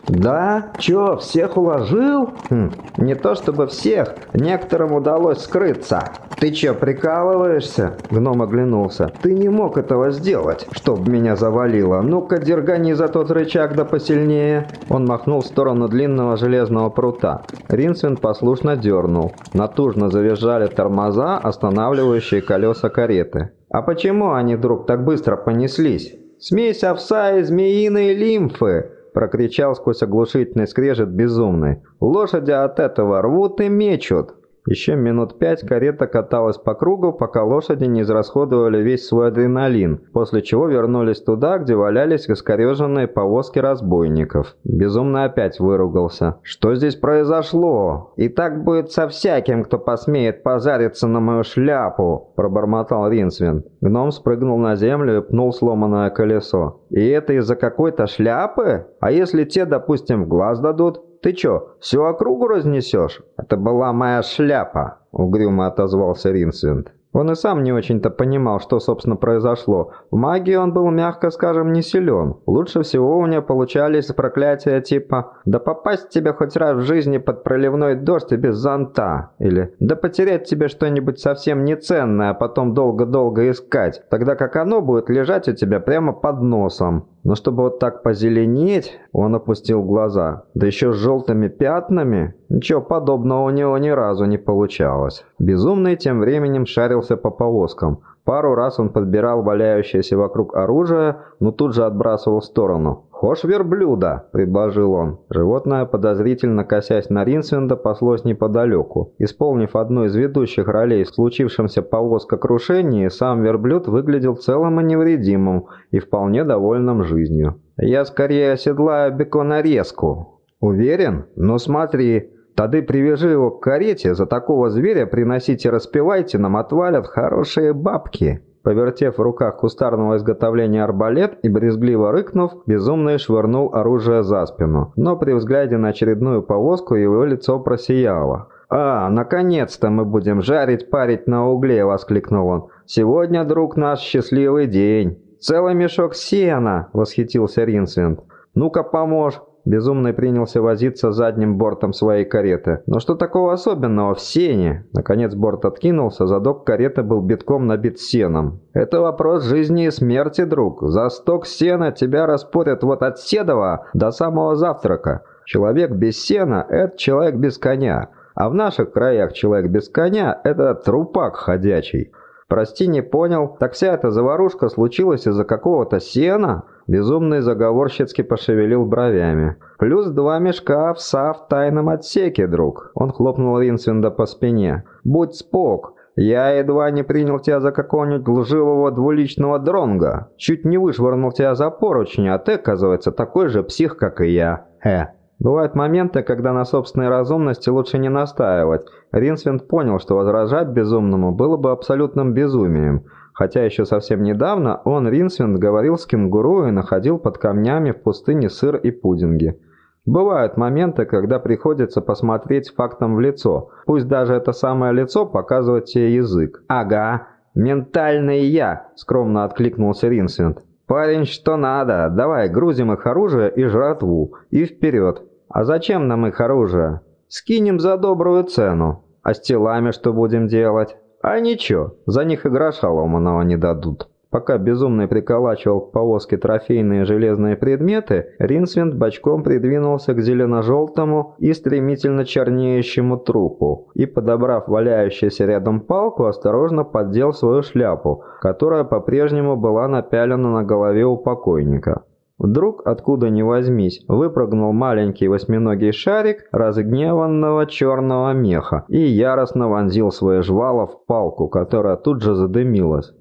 «Да? Чё, всех уложил?» хм, «Не то чтобы всех, некоторым удалось скрыться». «Ты чё, прикалываешься?» Гном оглянулся. «Ты не мог этого сделать, чтоб меня завалило. Ну-ка, дергани за тот рычаг да посильнее». Он махнул в сторону длинного железного прута. Ринсвин послушно дернул. Натужно завизжали тормоза, останавливающие колеса кареты. «А почему они вдруг так быстро понеслись?» «Смесь овса и змеиной лимфы!» Прокричал сквозь оглушительный скрежет безумный. «Лошади от этого рвут и мечут!» Еще минут пять карета каталась по кругу, пока лошади не израсходовали весь свой адреналин, после чего вернулись туда, где валялись искореженные повозки разбойников. Безумно опять выругался. «Что здесь произошло? И так будет со всяким, кто посмеет позариться на мою шляпу!» – пробормотал Ринсвин. Гном спрыгнул на землю и пнул сломанное колесо. «И это из-за какой-то шляпы? А если те, допустим, в глаз дадут?» Ты чё, всю округу разнесешь? Это была моя шляпа, угрюмо отозвался Ринсвинд. Он и сам не очень-то понимал, что, собственно, произошло. В магии он был, мягко скажем, не силен. Лучше всего у него получались проклятия типа «Да попасть тебе хоть раз в жизни под проливной дождь и без зонта» или «Да потерять тебе что-нибудь совсем неценное, а потом долго-долго искать, тогда как оно будет лежать у тебя прямо под носом». Но чтобы вот так позеленеть, он опустил глаза. Да еще с желтыми пятнами. Ничего подобного у него ни разу не получалось. Безумный тем временем шарился по повозкам. Пару раз он подбирал валяющееся вокруг оружие, но тут же отбрасывал в сторону. «Хошь верблюда!» – предложил он. Животное, подозрительно косясь на Ринсвинда, паслось неподалеку. Исполнив одну из ведущих ролей в случившемся повозкокрушении, сам верблюд выглядел целым и невредимым и вполне довольным жизнью. «Я скорее оседлаю беконорезку». «Уверен? Ну смотри, Тады привяжи его к карете, за такого зверя приносите распевайте, нам отвалят хорошие бабки». Повертев в руках кустарного изготовления арбалет и брезгливо рыкнув, безумный швырнул оружие за спину. Но при взгляде на очередную повозку его лицо просияло. «А, наконец-то мы будем жарить, парить на угле!» – воскликнул он. «Сегодня, друг наш, счастливый день!» «Целый мешок сена!» – восхитился Ринсвинд. «Ну-ка, поможь!» Безумный принялся возиться задним бортом своей кареты. Но что такого особенного в сене? Наконец борт откинулся, задок кареты был битком набит сеном. Это вопрос жизни и смерти, друг. За сток сена тебя распорят вот от Седова до самого завтрака. Человек без сена – это человек без коня. А в наших краях человек без коня – это трупак ходячий. Прости, не понял. Так вся эта заварушка случилась из-за какого-то сена? Безумный заговорщицки пошевелил бровями. «Плюс два мешка овса в тайном отсеке, друг!» Он хлопнул Ринсвинда по спине. «Будь спок! Я едва не принял тебя за какого-нибудь лживого двуличного дронга. Чуть не вышвырнул тебя за поручни, а ты, оказывается, такой же псих, как и я. Э!» Бывают моменты, когда на собственной разумности лучше не настаивать. Ринсвинд понял, что возражать безумному было бы абсолютным безумием. Хотя еще совсем недавно он, Ринсвинд, говорил с кенгуру и находил под камнями в пустыне сыр и пудинги. Бывают моменты, когда приходится посмотреть фактом в лицо. Пусть даже это самое лицо показывает тебе язык. «Ага, ментальный я», — скромно откликнулся Ринсвинд. «Парень, что надо. Давай, грузим их оружие и жратву. И вперед. А зачем нам их оружие? Скинем за добрую цену. А с телами что будем делать? А ничего, за них и гроша ломаного не дадут. Пока Безумный приколачивал к повозке трофейные железные предметы, Ринсвинд бочком придвинулся к зелено-желтому и стремительно чернеющему трупу и, подобрав валяющуюся рядом палку, осторожно поддел свою шляпу, которая по-прежнему была напялена на голове у покойника. Вдруг, откуда ни возьмись, выпрыгнул маленький восьминогий шарик разгневанного черного меха и яростно вонзил свои жвала в палку, которая тут же задымилась.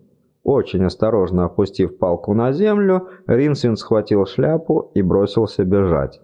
Очень осторожно опустив палку на землю, Ринсвин схватил шляпу и бросился бежать.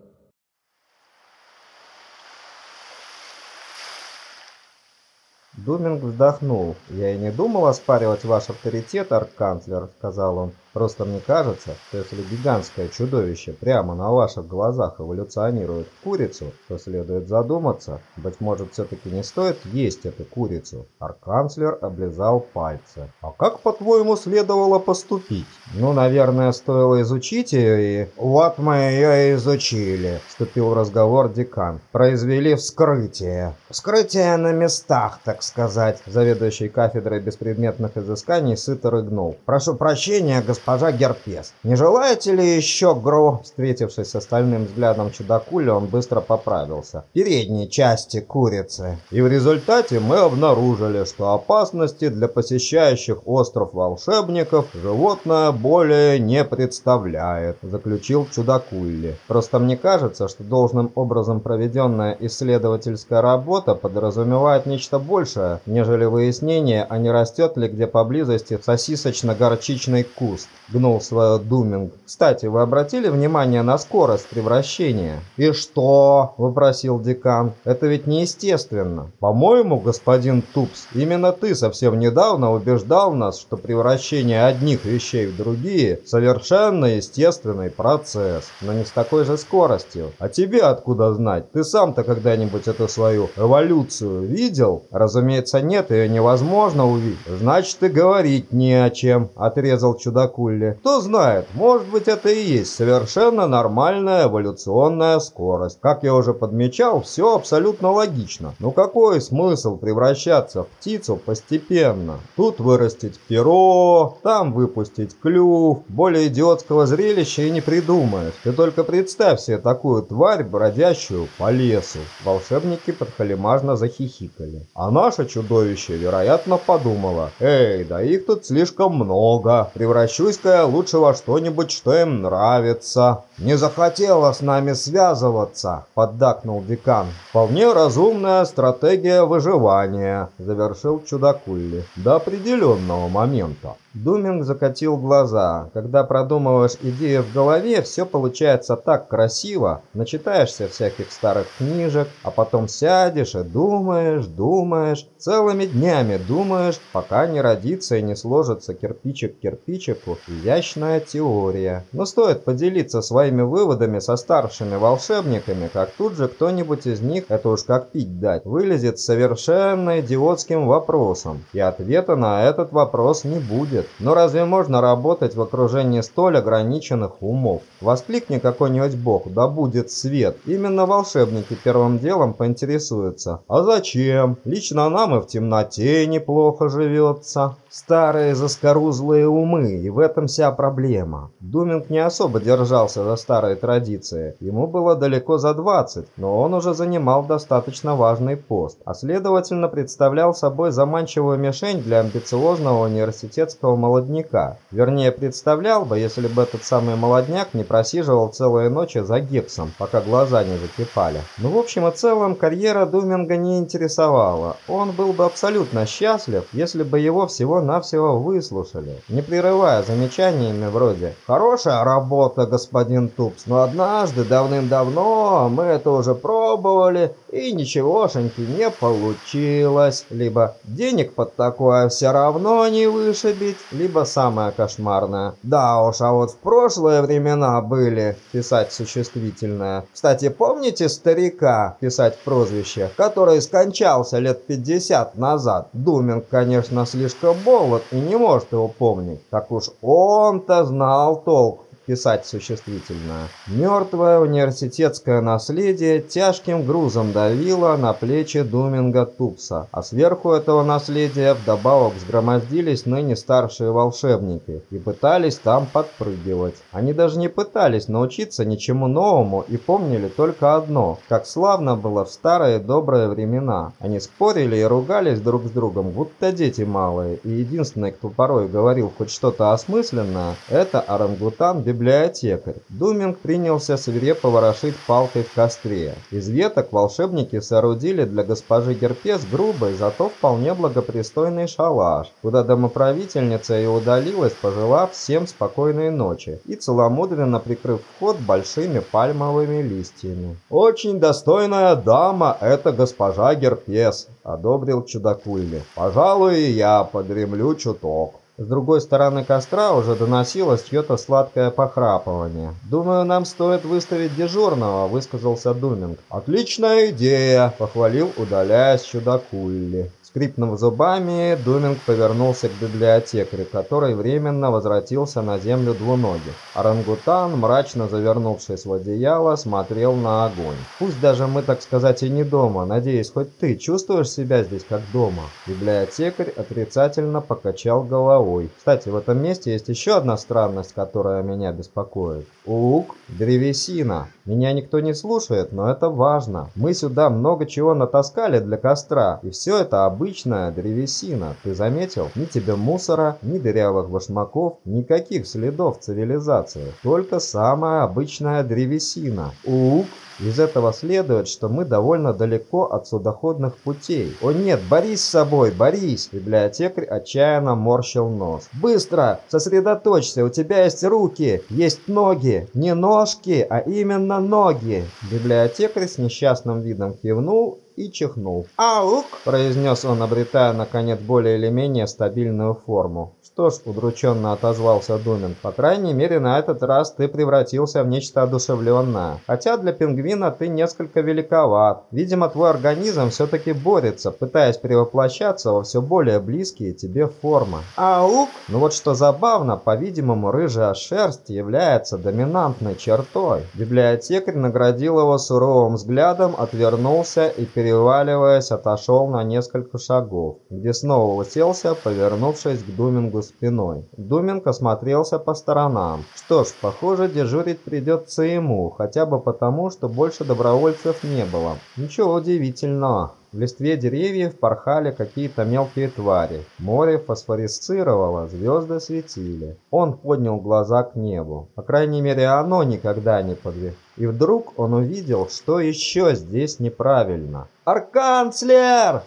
Думинг вздохнул. «Я и не думал оспаривать ваш авторитет, арканцлер», — сказал он. Просто мне кажется, что если гигантское чудовище прямо на ваших глазах эволюционирует в курицу, то следует задуматься, быть может все-таки не стоит есть эту курицу. Арканцлер облизал пальцы. А как, по-твоему, следовало поступить? Ну, наверное, стоило изучить ее и... Вот мы ее и изучили, вступил в разговор декан. Произвели вскрытие. Вскрытие на местах, так сказать. Заведующий кафедрой беспредметных изысканий сыто рыгнул. Прошу прощения, госпожа Герпес. Не желаете ли еще гро? Встретившись с остальным взглядом чудакуля, он быстро поправился. Передней части курицы. И в результате мы обнаружили, что опасности для посещающих остров волшебников животное более не представляет, заключил чудакулли. Просто мне кажется, что должным образом проведенная исследовательская работа подразумевает нечто большее, нежели выяснение, а не растет ли где поблизости сосисочно-горчичный куст. Гнул свое Думинг. Кстати, вы обратили внимание на скорость превращения? И что? Вопросил декан. Это ведь неестественно. По-моему, господин Тупс, именно ты совсем недавно убеждал нас, что превращение одних вещей в другие совершенно естественный процесс, но не с такой же скоростью. А тебе откуда знать? Ты сам-то когда-нибудь эту свою эволюцию видел? Разумеется, нет, ее невозможно увидеть. Значит, и говорить не о чем, отрезал чудакулли. Кто знает, может быть это и есть совершенно нормальная эволюционная скорость. Как я уже подмечал, все абсолютно логично. Но какой смысл превращаться в птицу постепенно? Тут вырастить перо, там выпустить клюв. Более идиотского зрелища и не придумаешь. Ты только представь себе такую тварь, бродящую по лесу. Волшебники подхалимажно захихикали. А наше чудовище, вероятно, подумало. Эй, да их тут слишком много. Превращусь-ка я лучше во что-нибудь, что им нравится. Не захотела с нами связываться, поддакнул декан. Вполне разумная стратегия выживания, завершил чудакулли. До определенного момента. Думинг закатил глаза. Когда продумываешь идею в голове, все получается так красиво. Начитаешься всяких старых книжек, а потом сядешь и думаешь, думаешь, целыми днями думаешь, пока не родится и не сложится кирпичик к кирпичику изящная теория. Но стоит поделиться своими выводами со старшими волшебниками, как тут же кто-нибудь из них, это уж как пить дать, вылезет совершенно идиотским вопросом. И ответа на этот вопрос не будет. Но разве можно работать в окружении столь ограниченных умов? Воскликни какой-нибудь бог, да будет свет. Именно волшебники первым делом поинтересуются. А зачем? Лично нам и в темноте неплохо живется. Старые заскорузлые умы, и в этом вся проблема. Думинг не особо держался за старые традиции. Ему было далеко за 20, но он уже занимал достаточно важный пост, а следовательно представлял собой заманчивую мишень для амбициозного университетского молодняка. Вернее, представлял бы, если бы этот самый молодняк не просиживал целые ночи за гипсом, пока глаза не закипали. Но в общем и целом карьера Думинга не интересовала. Он был бы абсолютно счастлив, если бы его всего-навсего выслушали, не прерывая замечаниями вроде «Хорошая работа, господин Тупс, но однажды, давным-давно, мы это уже пробовали, и ничегошеньки не получилось». Либо «Денег под такое все равно не вышибить», либо самое кошмарное «Да уж, а вот в прошлые времена были» писать существительное. Кстати, помните старика, писать прозвище, который скончался лет 50 назад? Думинг, конечно, слишком молод и не может его помнить. Так уж он-то знал толк писать существительное. Мертвое университетское наследие тяжким грузом давило на плечи Думинга Тупса, а сверху этого наследия вдобавок сгромоздились ныне старшие волшебники и пытались там подпрыгивать. Они даже не пытались научиться ничему новому и помнили только одно, как славно было в старые добрые времена. Они спорили и ругались друг с другом, будто дети малые, и единственный, кто порой говорил хоть что-то осмысленное, это орангутан библиотекарь. Думинг принялся свирепо ворошить палкой в костре. Из веток волшебники соорудили для госпожи Герпес грубый, зато вполне благопристойный шалаш, куда домоправительница и удалилась, пожелав всем спокойной ночи и целомудренно прикрыв вход большими пальмовыми листьями. «Очень достойная дама это госпожа Герпес», — одобрил чудакуйли. «Пожалуй, я подремлю чуток». С другой стороны костра уже доносилось чье-то сладкое похрапывание. «Думаю, нам стоит выставить дежурного», — высказался Думинг. «Отличная идея», — похвалил, удаляясь чудакулли. Скрипнув зубами, Думинг повернулся к библиотекарю, который временно возвратился на землю двуногих. Орангутан, мрачно завернувшись в одеяло, смотрел на огонь. «Пусть даже мы, так сказать, и не дома. Надеюсь, хоть ты чувствуешь себя здесь как дома?» Библиотекарь отрицательно покачал головой. «Кстати, в этом месте есть еще одна странность, которая меня беспокоит. Ук, древесина. Меня никто не слушает, но это важно. Мы сюда много чего натаскали для костра, и все это обычная древесина. Ты заметил? Ни тебе мусора, ни дырявых башмаков, никаких следов цивилизации. Только самая обычная древесина. Ук, из этого следует, что мы довольно далеко от судоходных путей. О нет, борись с собой, борись! Библиотекарь отчаянно морщил нос. Быстро! Сосредоточься, у тебя есть руки, есть ноги. Не ножки, а именно ноги. Библиотекарь с несчастным видом кивнул и чихнул. «Аук!» – произнес он, обретая, наконец, более или менее стабильную форму. «Что ж», – удрученно отозвался Думин, – «по крайней мере, на этот раз ты превратился в нечто одушевленное. Хотя для пингвина ты несколько великоват. Видимо, твой организм все-таки борется, пытаясь перевоплощаться во все более близкие тебе формы». «Аук!» Ну вот что забавно, по-видимому, рыжая шерсть является доминантной чертой. Библиотекарь наградил его суровым взглядом, отвернулся и переваливаясь, отошел на несколько шагов, где снова уселся, повернувшись к Думингу спиной. Думинг осмотрелся по сторонам. Что ж, похоже, дежурить придется ему, хотя бы потому, что больше добровольцев не было. Ничего удивительного. В листве деревьев порхали какие-то мелкие твари. Море фосфорисцировало, звезды светили. Он поднял глаза к небу. По крайней мере, оно никогда не подвиг. И вдруг он увидел, что еще здесь неправильно. «Арканцлер!»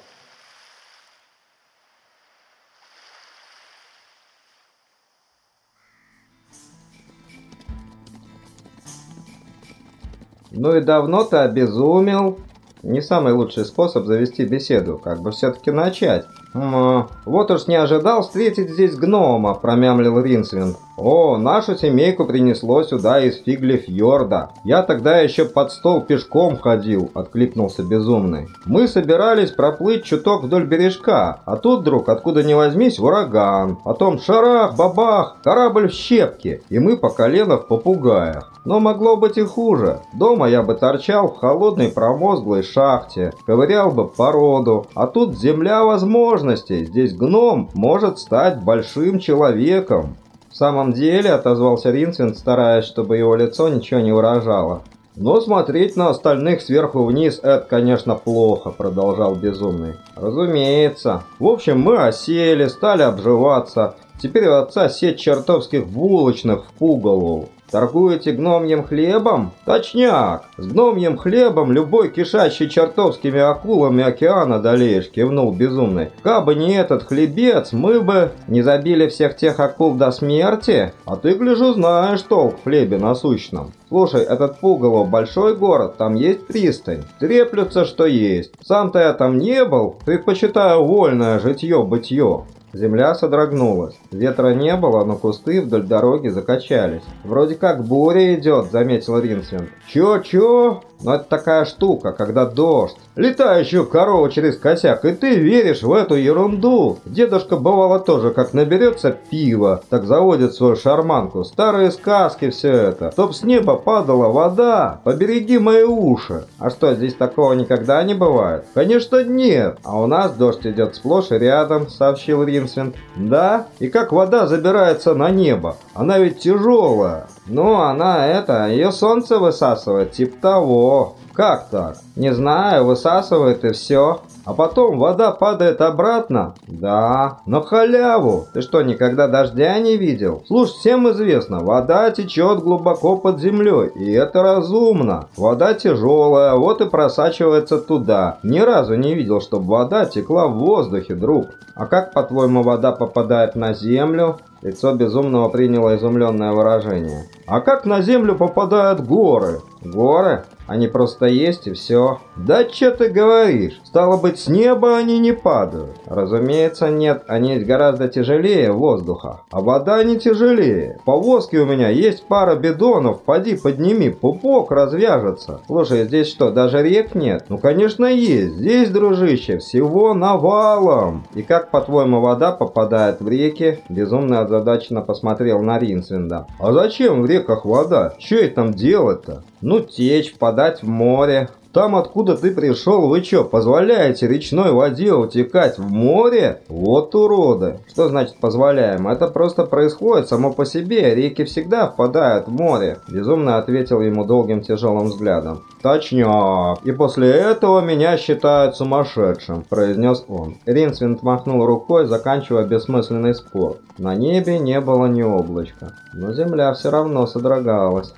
«Ну и давно ты обезумел?» Не самый лучший способ завести беседу, как бы все-таки начать. «М вот уж не ожидал встретить здесь гнома», – промямлил Ринсвинд. «О, нашу семейку принесло сюда из Фиглифьорда. Я тогда еще под стол пешком ходил», – откликнулся безумный. «Мы собирались проплыть чуток вдоль бережка, а тут вдруг, откуда ни возьмись, ураган. Потом шарах, бабах, корабль в щепки, и мы по колено в попугаях. Но могло быть и хуже. Дома я бы торчал в холодной промозглой шахте, ковырял бы породу, а тут земля возможностей. Здесь гном может стать большим человеком. «В самом деле», — отозвался Ринсвинд, стараясь, чтобы его лицо ничего не выражало. «Но смотреть на остальных сверху вниз – это, конечно, плохо», – продолжал Безумный. «Разумеется. В общем, мы осели, стали обживаться. Теперь у отца сеть чертовских булочных в пугалу. Торгуете гномьим хлебом? Точняк! С гномьим хлебом любой кишащий чертовскими акулами океана долеешь, кивнул безумный. Кабы не этот хлебец, мы бы не забили всех тех акул до смерти? А ты, гляжу, знаешь толк в хлебе насущном. Слушай, этот Пугало большой город, там есть пристань. Треплются, что есть. Сам-то я там не был, предпочитаю вольное житье-бытье. Земля содрогнулась. Ветра не было, но кусты вдоль дороги закачались. «Вроде как буря идет», — заметил Ринсвинд. «Чё-чё?» Но это такая штука, когда дождь. Летающую корову через косяк, и ты веришь в эту ерунду. Дедушка бывало тоже, как наберется пива, так заводит свою шарманку. Старые сказки все это. Чтоб с неба падала вода, побереги мои уши. А что, здесь такого никогда не бывает? Конечно нет. А у нас дождь идет сплошь и рядом, сообщил Ринсвинд. Да? И как вода забирается на небо? Она ведь тяжелая. Ну, она это, ее солнце высасывает, типа того. Как так? Не знаю, высасывает и все. А потом вода падает обратно? Да, на халяву. Ты что, никогда дождя не видел? Слушай, всем известно, вода течет глубоко под землей, и это разумно. Вода тяжелая, вот и просачивается туда. Ни разу не видел, чтобы вода текла в воздухе, друг. А как, по-твоему, вода попадает на землю? Лицо безумного приняло изумленное выражение. «А как на Землю попадают горы?» «Горы? Они просто есть и все». «Да что ты говоришь? Стало быть, с неба они не падают?» «Разумеется, нет. Они гораздо тяжелее воздуха. А вода не тяжелее. В повозке у меня есть пара бидонов. Поди подними, пупок развяжется. Слушай, здесь что, даже рек нет?» «Ну, конечно, есть. Здесь, дружище, всего навалом». «И как, по-твоему, вода попадает в реки?» Безумно озадаченно посмотрел на Ринсвинда. «А зачем в реках вода? Что ей там делать-то?» Ну, течь, подать в море. Там, откуда ты пришел, вы что, позволяете речной воде утекать в море? Вот уроды. Что значит позволяем? Это просто происходит само по себе. Реки всегда впадают в море. Безумно ответил ему долгим тяжелым взглядом. Точняк. И после этого меня считают сумасшедшим, произнес он. Ринсвинд махнул рукой, заканчивая бессмысленный спор. На небе не было ни облачка. Но земля все равно содрогалась.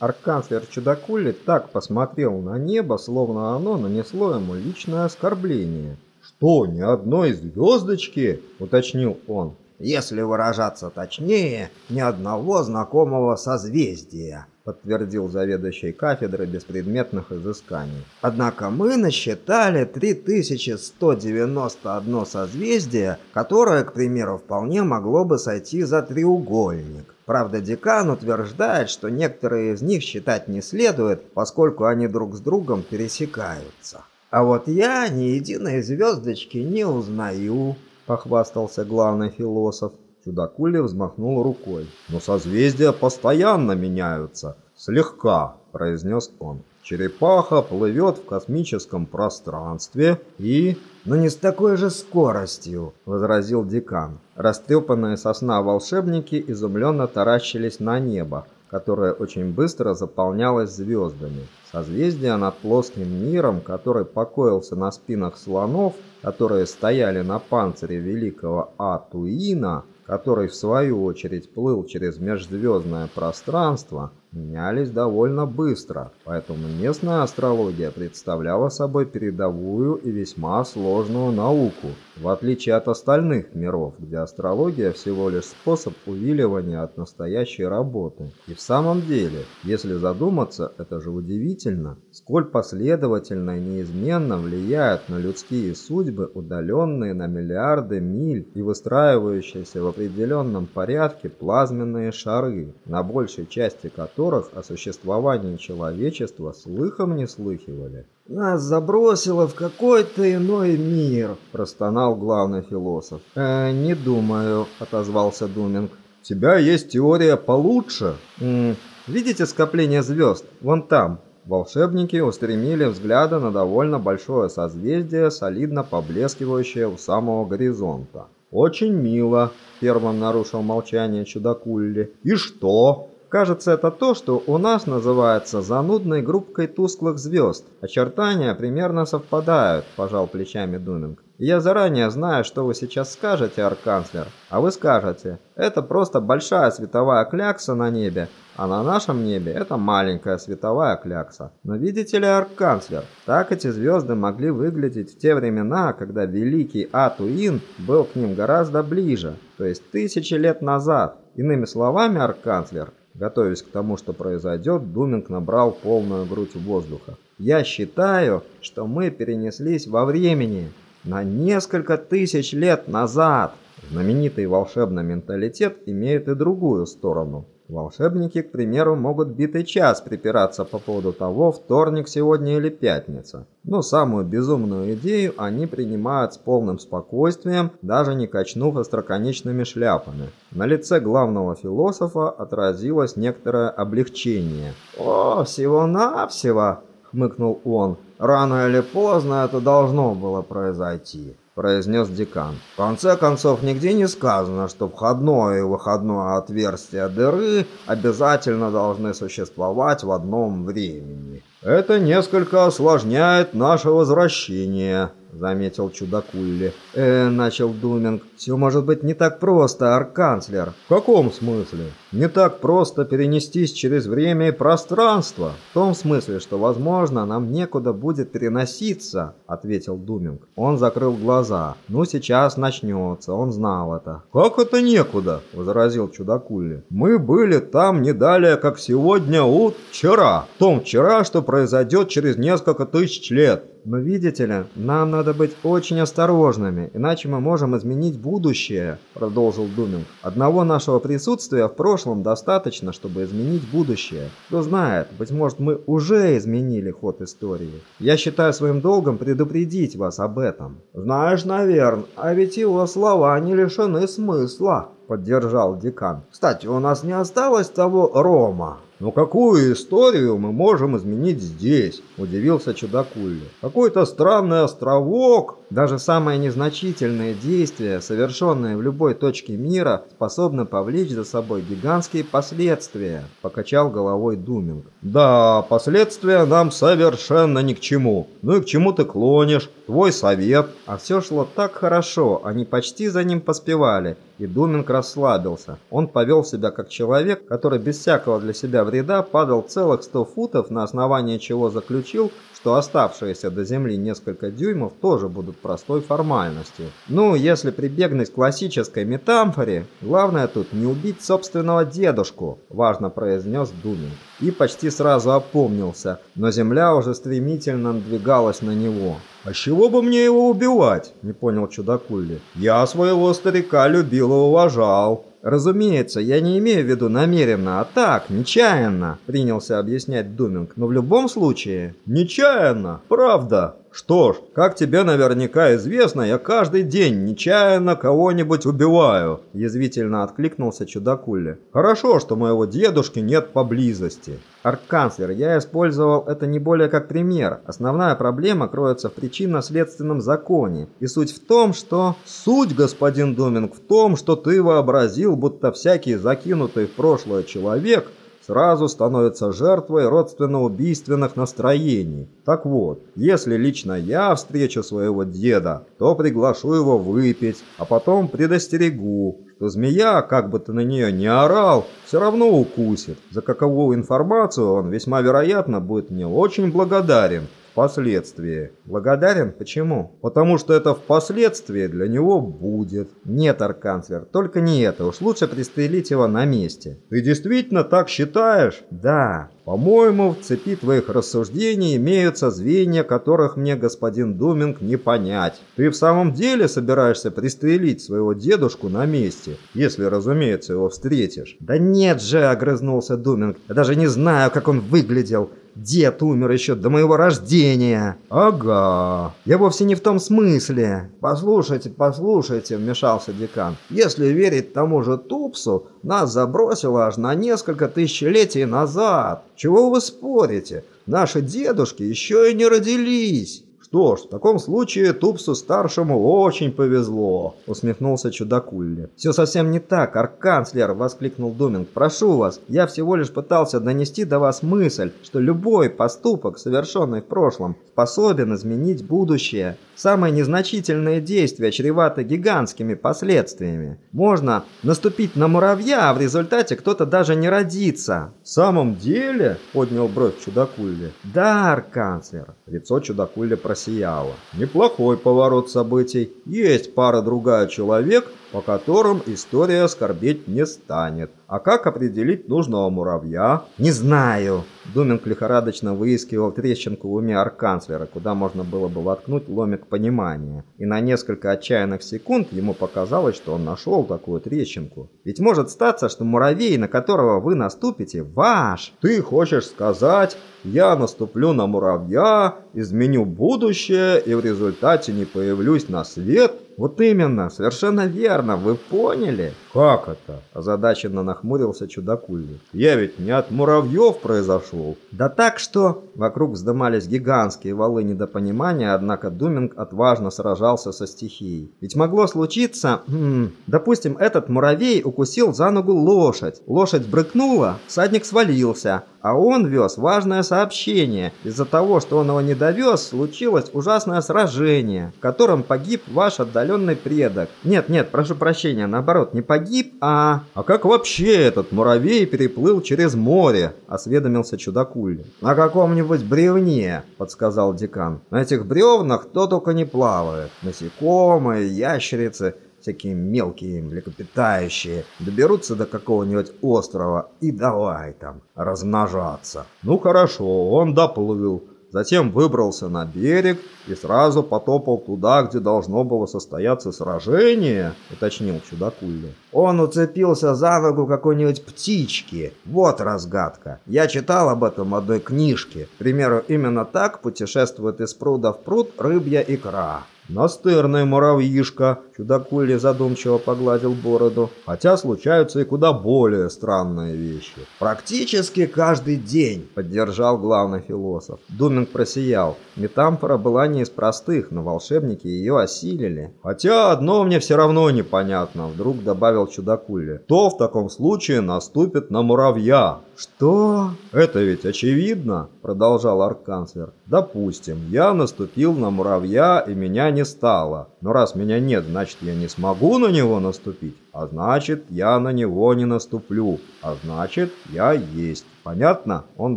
Арканцлер Чудакули так посмотрел на небо, словно оно нанесло ему личное оскорбление. «Что, ни одной звездочки?» – уточнил он. «Если выражаться точнее, ни одного знакомого созвездия», подтвердил заведующий кафедрой беспредметных изысканий. Однако мы насчитали 3191 созвездие, которое, к примеру, вполне могло бы сойти за треугольник. Правда, декан утверждает, что некоторые из них считать не следует, поскольку они друг с другом пересекаются. А вот я ни единой звездочки не узнаю, похвастался главный философ. Чудакули взмахнул рукой. «Но созвездия постоянно меняются. Слегка», — произнес он. «Черепаха плывет в космическом пространстве и...» «Но не с такой же скоростью», — возразил декан. Растрепанные сосна волшебники изумленно таращились на небо, которое очень быстро заполнялось звездами. Созвездия над плоским миром, который покоился на спинах слонов, которые стояли на панцире великого Атуина, который в свою очередь плыл через межзвездное пространство, менялись довольно быстро, поэтому местная астрология представляла собой передовую и весьма сложную науку, в отличие от остальных миров, где астрология всего лишь способ увиливания от настоящей работы. И в самом деле, если задуматься, это же удивительно, сколь последовательно и неизменно влияют на людские судьбы удаленные на миллиарды миль и выстраивающиеся в определенном порядке плазменные шары, на большей части которых которых о существовании человечества слыхом не слыхивали. «Нас забросило в какой-то иной мир», – простонал главный философ. «Э, «Не думаю», – отозвался Думинг. «У тебя есть теория получше?» М -м, «Видите скопление звезд? Вон там». Волшебники устремили взгляды на довольно большое созвездие, солидно поблескивающее у самого горизонта. «Очень мило», – первым нарушил молчание чудакулли. «И что?» Кажется, это то, что у нас называется занудной группкой тусклых звезд. Очертания примерно совпадают, пожал плечами Думинг. Я заранее знаю, что вы сейчас скажете, арканцлер. А вы скажете, это просто большая световая клякса на небе, а на нашем небе это маленькая световая клякса. Но видите ли, арканцлер, так эти звезды могли выглядеть в те времена, когда великий Атуин был к ним гораздо ближе, то есть тысячи лет назад. Иными словами, арканцлер, Готовясь к тому, что произойдет, Думинг набрал полную грудь воздуха. «Я считаю, что мы перенеслись во времени на несколько тысяч лет назад». Знаменитый волшебный менталитет имеет и другую сторону. Волшебники, к примеру, могут битый час припираться по поводу того, вторник сегодня или пятница. Но самую безумную идею они принимают с полным спокойствием, даже не качнув остроконечными шляпами. На лице главного философа отразилось некоторое облегчение. «О, всего-навсего!» — хмыкнул он. «Рано или поздно это должно было произойти» произнес декан. В конце концов, нигде не сказано, что входное и выходное отверстие дыры обязательно должны существовать в одном времени. Это несколько осложняет наше возвращение, заметил чудакулли. Э, начал Думинг. Все может быть не так просто, арканцлер. В каком смысле? Не так просто перенестись через время и пространство. В том смысле, что, возможно, нам некуда будет переноситься, ответил Думинг. Он закрыл глаза. Ну, сейчас начнется, он знал это. Как это некуда? возразил чудакулли. Мы были там не далее, как сегодня у вчера. В том вчера, что произойдет через несколько тысяч лет. Но видите ли, нам надо быть очень осторожными, иначе мы можем изменить будущее, продолжил Думинг. Одного нашего присутствия в прошлом достаточно, чтобы изменить будущее. Кто знает, быть может мы уже изменили ход истории. Я считаю своим долгом предупредить вас об этом. Знаешь, наверное, а ведь его слова не лишены смысла, поддержал декан. Кстати, у нас не осталось того рома. «Но какую историю мы можем изменить здесь?» – удивился Чудакулли. «Какой-то странный островок?» Даже самые незначительные действия, совершенные в любой точке мира, способны повлечь за собой гигантские последствия, покачал головой Думинг. Да, последствия нам совершенно ни к чему. Ну и к чему ты клонишь? Твой совет. А все шло так хорошо, они почти за ним поспевали, и Думинг расслабился. Он повел себя как человек, который без всякого для себя вреда падал целых сто футов, на основании чего заключил, что оставшиеся до земли несколько дюймов тоже будут простой формальностью. Ну, если прибегнуть к классической метафоре, главное тут не убить собственного дедушку, важно произнес Думин. И почти сразу опомнился, но земля уже стремительно надвигалась на него. «А чего бы мне его убивать?» – не понял чудакулли. «Я своего старика любил и уважал». «Разумеется, я не имею в виду намеренно, а так, нечаянно», – принялся объяснять Думинг. «Но в любом случае...» «Нечаянно? Правда?» Что ж, как тебе наверняка известно, я каждый день нечаянно кого-нибудь убиваю, язвительно откликнулся чудакулли. Хорошо, что моего дедушки нет поблизости. Арканцлер, я использовал это не более как пример. Основная проблема кроется в причинно-следственном законе. И суть в том, что... Суть, господин Доминг, в том, что ты вообразил, будто всякий закинутый в прошлое человек сразу становится жертвой родственно-убийственных настроений. Так вот, если лично я встречу своего деда, то приглашу его выпить, а потом предостерегу, что змея, как бы ты на нее не орал, все равно укусит. За каковую информацию он весьма вероятно будет мне очень благодарен впоследствии. Благодарен? Почему? Потому что это впоследствии для него будет. Нет, арканцлер, только не это. Уж лучше пристрелить его на месте. Ты действительно так считаешь? Да. По-моему, в цепи твоих рассуждений имеются звенья, которых мне, господин Думинг, не понять. Ты в самом деле собираешься пристрелить своего дедушку на месте, если, разумеется, его встретишь? Да нет же, огрызнулся Думинг. Я даже не знаю, как он выглядел. Дед умер еще до моего рождения. Ага. Я вовсе не в том смысле. Послушайте, послушайте, вмешался декан. Если верить тому же Тупсу, нас забросило аж на несколько тысячелетий назад. Чего вы спорите? Наши дедушки еще и не родились. «Что ж, в таком случае Тупсу-старшему очень повезло», — усмехнулся чудакулли. «Все совсем не так, арканцлер!» — воскликнул Думинг. «Прошу вас, я всего лишь пытался донести до вас мысль, что любой поступок, совершенный в прошлом, способен изменить будущее. Самые незначительные действия чреваты гигантскими последствиями. Можно наступить на муравья, а в результате кто-то даже не родится». «В самом деле?» — поднял бровь чудакулли. «Да, арканцлер!» Лицо чудакулли просияло. «Неплохой поворот событий. Есть пара-другая человек, по которым история скорбеть не станет. А как определить нужного муравья? Не знаю. Думинг лихорадочно выискивал трещинку в уме арканцлера, куда можно было бы воткнуть ломик понимания. И на несколько отчаянных секунд ему показалось, что он нашел такую трещинку. Ведь может статься, что муравей, на которого вы наступите, ваш. Ты хочешь сказать, я наступлю на муравья, изменю будущее и в результате не появлюсь на свет? Вот именно, совершенно верно, вы поняли? Как это? Озадаченно нахмурился чудакульник. Я ведь не от муравьев произошел. Да так что... Вокруг вздымались гигантские валы недопонимания, однако Думинг отважно сражался со стихией. Ведь могло случиться... Хм, допустим, этот муравей укусил за ногу лошадь. Лошадь брыкнула, всадник свалился. А он вез важное сообщение. Из-за того, что он его не довез, случилось ужасное сражение, в котором погиб ваш отдаленный предок. Нет, нет, прошу прощения, наоборот, не погиб, а... А как вообще этот муравей переплыл через море? Осведомился чудакули. На каком-нибудь бревне, подсказал декан. На этих бревнах кто только не плавает. Насекомые, ящерицы всякие мелкие млекопитающие, доберутся до какого-нибудь острова и давай там размножаться. Ну хорошо, он доплыл, затем выбрался на берег и сразу потопал туда, где должно было состояться сражение, уточнил чудакуля. Он уцепился за ногу какой-нибудь птички. Вот разгадка. Я читал об этом одной книжке. К примеру, именно так путешествует из пруда в пруд рыбья икра. «Настырный муравьишка», — чудакули задумчиво погладил бороду. «Хотя случаются и куда более странные вещи». «Практически каждый день», — поддержал главный философ. Думинг просиял. Метамфора была не из простых, но волшебники ее осилили. «Хотя одно мне все равно непонятно», — вдруг добавил чудакули. «Кто в таком случае наступит на муравья?» «Что?» «Это ведь очевидно», — продолжал арканцлер. «Допустим, я наступил на муравья, и меня не стало. Но раз меня нет, значит, я не смогу на него наступить. А значит, я на него не наступлю. А значит, я есть. Понятно? Он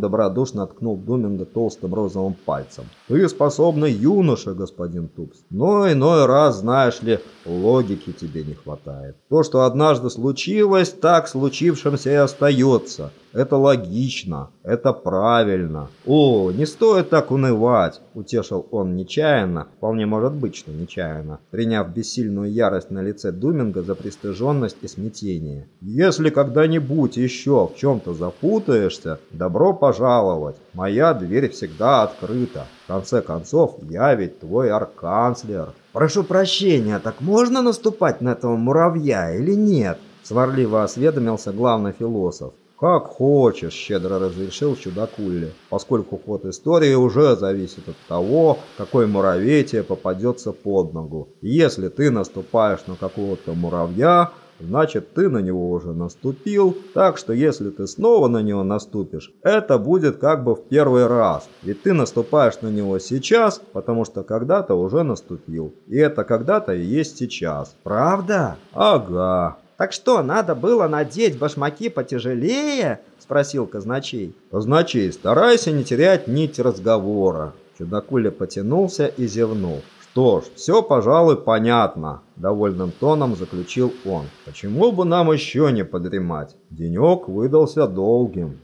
добродушно ткнул Думинга толстым розовым пальцем. Ты способный юноша, господин Тупс. Но иной раз, знаешь ли, логики тебе не хватает. То, что однажды случилось, так случившимся и остается. Это логично, это правильно. О, не стоит так унывать, утешил он нечаянно, вполне может быть, что нечаянно, приняв бессильную ярость на лице Думинга за пристыженность и смятение. Если когда-нибудь еще в чем-то запутаешься, добро пожаловать. Моя дверь всегда открыта. В конце концов, я ведь твой арканцлер. Прошу прощения, так можно наступать на этого муравья или нет? Сварливо осведомился главный философ. «Как хочешь», — щедро разрешил чудакулли, поскольку ход истории уже зависит от того, какой муравей тебе попадется под ногу. Если ты наступаешь на какого-то муравья, значит ты на него уже наступил, так что если ты снова на него наступишь, это будет как бы в первый раз. Ведь ты наступаешь на него сейчас, потому что когда-то уже наступил. И это когда-то и есть сейчас. Правда? Ага. «Так что, надо было надеть башмаки потяжелее?» — спросил казначей. «Казначей, старайся не терять нить разговора». Чудакуля потянулся и зевнул. «Что ж, все, пожалуй, понятно», — довольным тоном заключил он. «Почему бы нам еще не подремать? Денек выдался долгим».